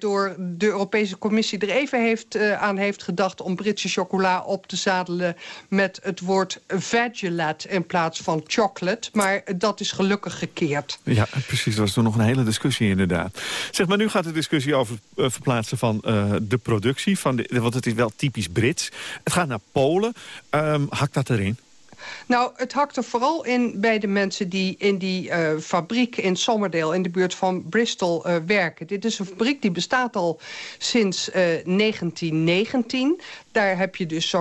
waardoor de Europese Commissie er even heeft, eh, aan heeft gedacht... om Britse chocola op te zadelen met het woord vegelat in plaats van chocolate. Maar dat is gelukkig gekeerd. Ja, precies. Er was toen nog een hele discussie inderdaad. Zeg maar, nu gaat de discussie over het verplaatsen van eh, de productie. Van de, want het is wel typisch Brits. Het gaat naar Polen. Hakt dat erin? Nou, het hakt er vooral in bij de mensen die in die eh, fabriek in Sommerdale... in de buurt van Bristol eh, werken. Dit is een fabriek die bestaat al sinds eh, 1919. Daar heb je dus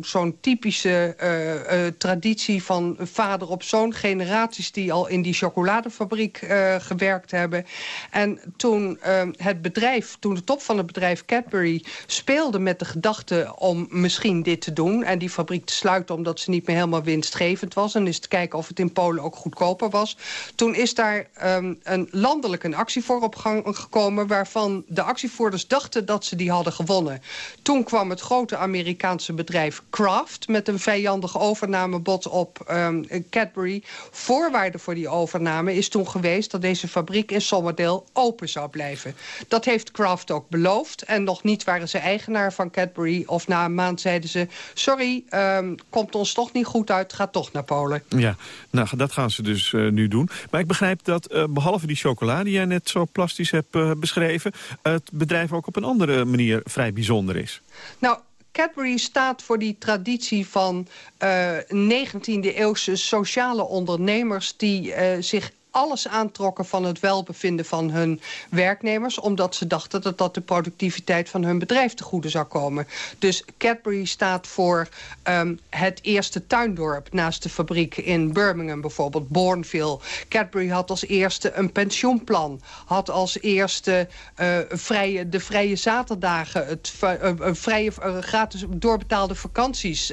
zo'n typische eh, eh, traditie van vader op zoon. Generaties die al in die chocoladefabriek eh, gewerkt hebben. En toen eh, het bedrijf, toen de top van het bedrijf Cadbury speelde met de gedachte om misschien dit te doen... en die fabriek te sluiten omdat ze niet meer helemaal winstgevend was... en eens te kijken of het in Polen ook goedkoper was. Toen is daar ehm, een landelijk een actie voor op gang gekomen... waarvan de actievoerders dachten dat ze die hadden gewonnen. Toen kwam het grote Amerikaanse bedrijf Kraft... met een vijandig overnamebod op ehm, Cadbury. Voorwaarde voor die overname is toen geweest... dat deze fabriek in Sommerdale open zou blijven. Dat heeft Kraft ook beloofd. En nog niet waren ze eigenaar van Cadbury. Of na een maand zeiden ze... sorry, ehm, komt ons toch niet goed uit, gaat toch naar Polen. Ja, nou, dat gaan ze dus eh, nu doen. Maar ik begrijp dat eh, behalve die chocola die jij net zo plastisch hebt eh, beschreven... het bedrijf ook op een andere manier vrij bijzonder is. Nou, Cadbury staat voor die traditie van eh 19e-eeuwse sociale ondernemers... die eh, zich alles aantrokken van het welbevinden van hun werknemers... omdat ze dachten dat dat de productiviteit van hun bedrijf te goede zou komen. Dus Cadbury staat voor ehm, het eerste tuindorp naast de fabriek in Birmingham bijvoorbeeld, Bourneville. Cadbury had als eerste een pensioenplan. Had als eerste eh, vrije, de vrije zaterdagen, het eh, eh, vrije, gratis doorbetaalde vakanties...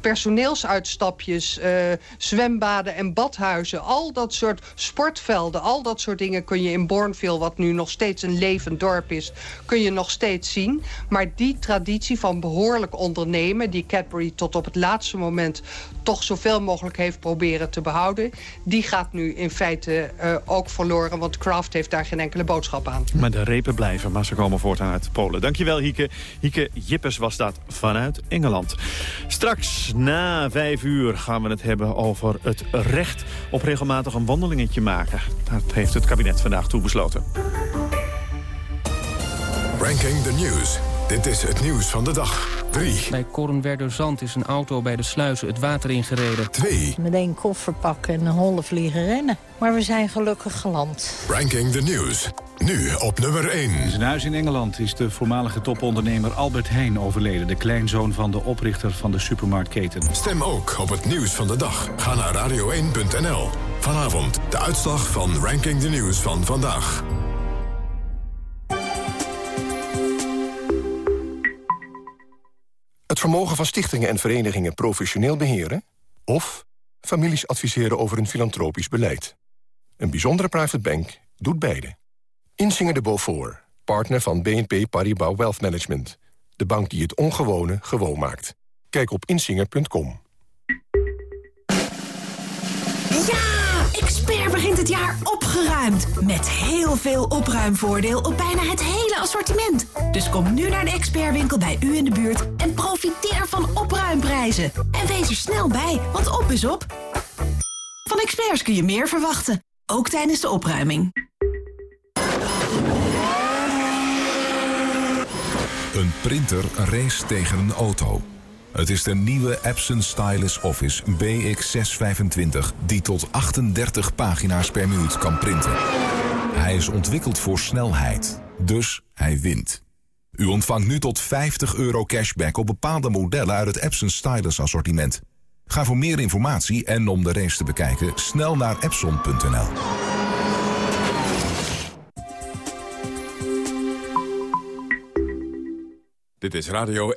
personeelsuitstapjes, zwembaden en badhuizen. Al dat soort sportvelden, al dat soort dingen kun je in Bourneville... wat nu nog steeds een levend dorp is, kun je nog steeds zien. Maar die traditie van behoorlijk ondernemen... die Cadbury tot op het laatste moment toch zoveel mogelijk heeft proberen te behouden... die gaat nu in feite eh, ook verloren, want Kraft heeft daar geen enkele boodschap aan. Maar de repen blijven, maar ze komen voortaan uit Polen. Dankjewel, Hieke. Hieke Jippes was dat vanuit Engeland. Straks na vijf uur gaan we het hebben over het recht op regelmatig een wandelingetje maken. Dat heeft het kabinet vandaag toebesloten. Ranking the News. Dit is het nieuws van de dag. 3. Bij Kornwerderzand is een auto bij de sluizen het water ingereden. 2. Meteen koffer pakken en holle vliegen rennen. Maar we zijn gelukkig geland. Ranking the News. Nu op nummer 1. In zijn huis in Engeland is de voormalige topondernemer Albert Heijn overleden. De kleinzoon van de oprichter van de supermarktketen. Stem ook op het nieuws van de dag. Ga naar radio1.nl. Vanavond de uitslag van Ranking the News van vandaag. Het vermogen van stichtingen en verenigingen professioneel beheren... of families adviseren over een filantropisch beleid. Een bijzondere private bank doet beide. Insinger de Beaufort, partner van BNP Paribas Wealth Management. De bank die het ongewone gewoon maakt. Kijk op insinger.com. het jaar opgeruimd. Met heel veel opruimvoordeel op bijna het hele assortiment. Dus kom nu naar de expertwinkel bij u in de buurt en profiteer van opruimprijzen. En wees er snel bij, want op is op. Van experts kun je meer verwachten, ook tijdens de opruiming. Een printer race tegen een auto. Het is de nieuwe Epson Stylus Office BX625... die tot 38 pagina's per minuut kan printen. Hij is ontwikkeld voor snelheid, dus hij wint. U ontvangt nu tot 50 euro cashback op bepaalde modellen... uit het Epson Stylus assortiment. Ga voor meer informatie en om de race te bekijken... snel naar epson.nl. Dit is Radio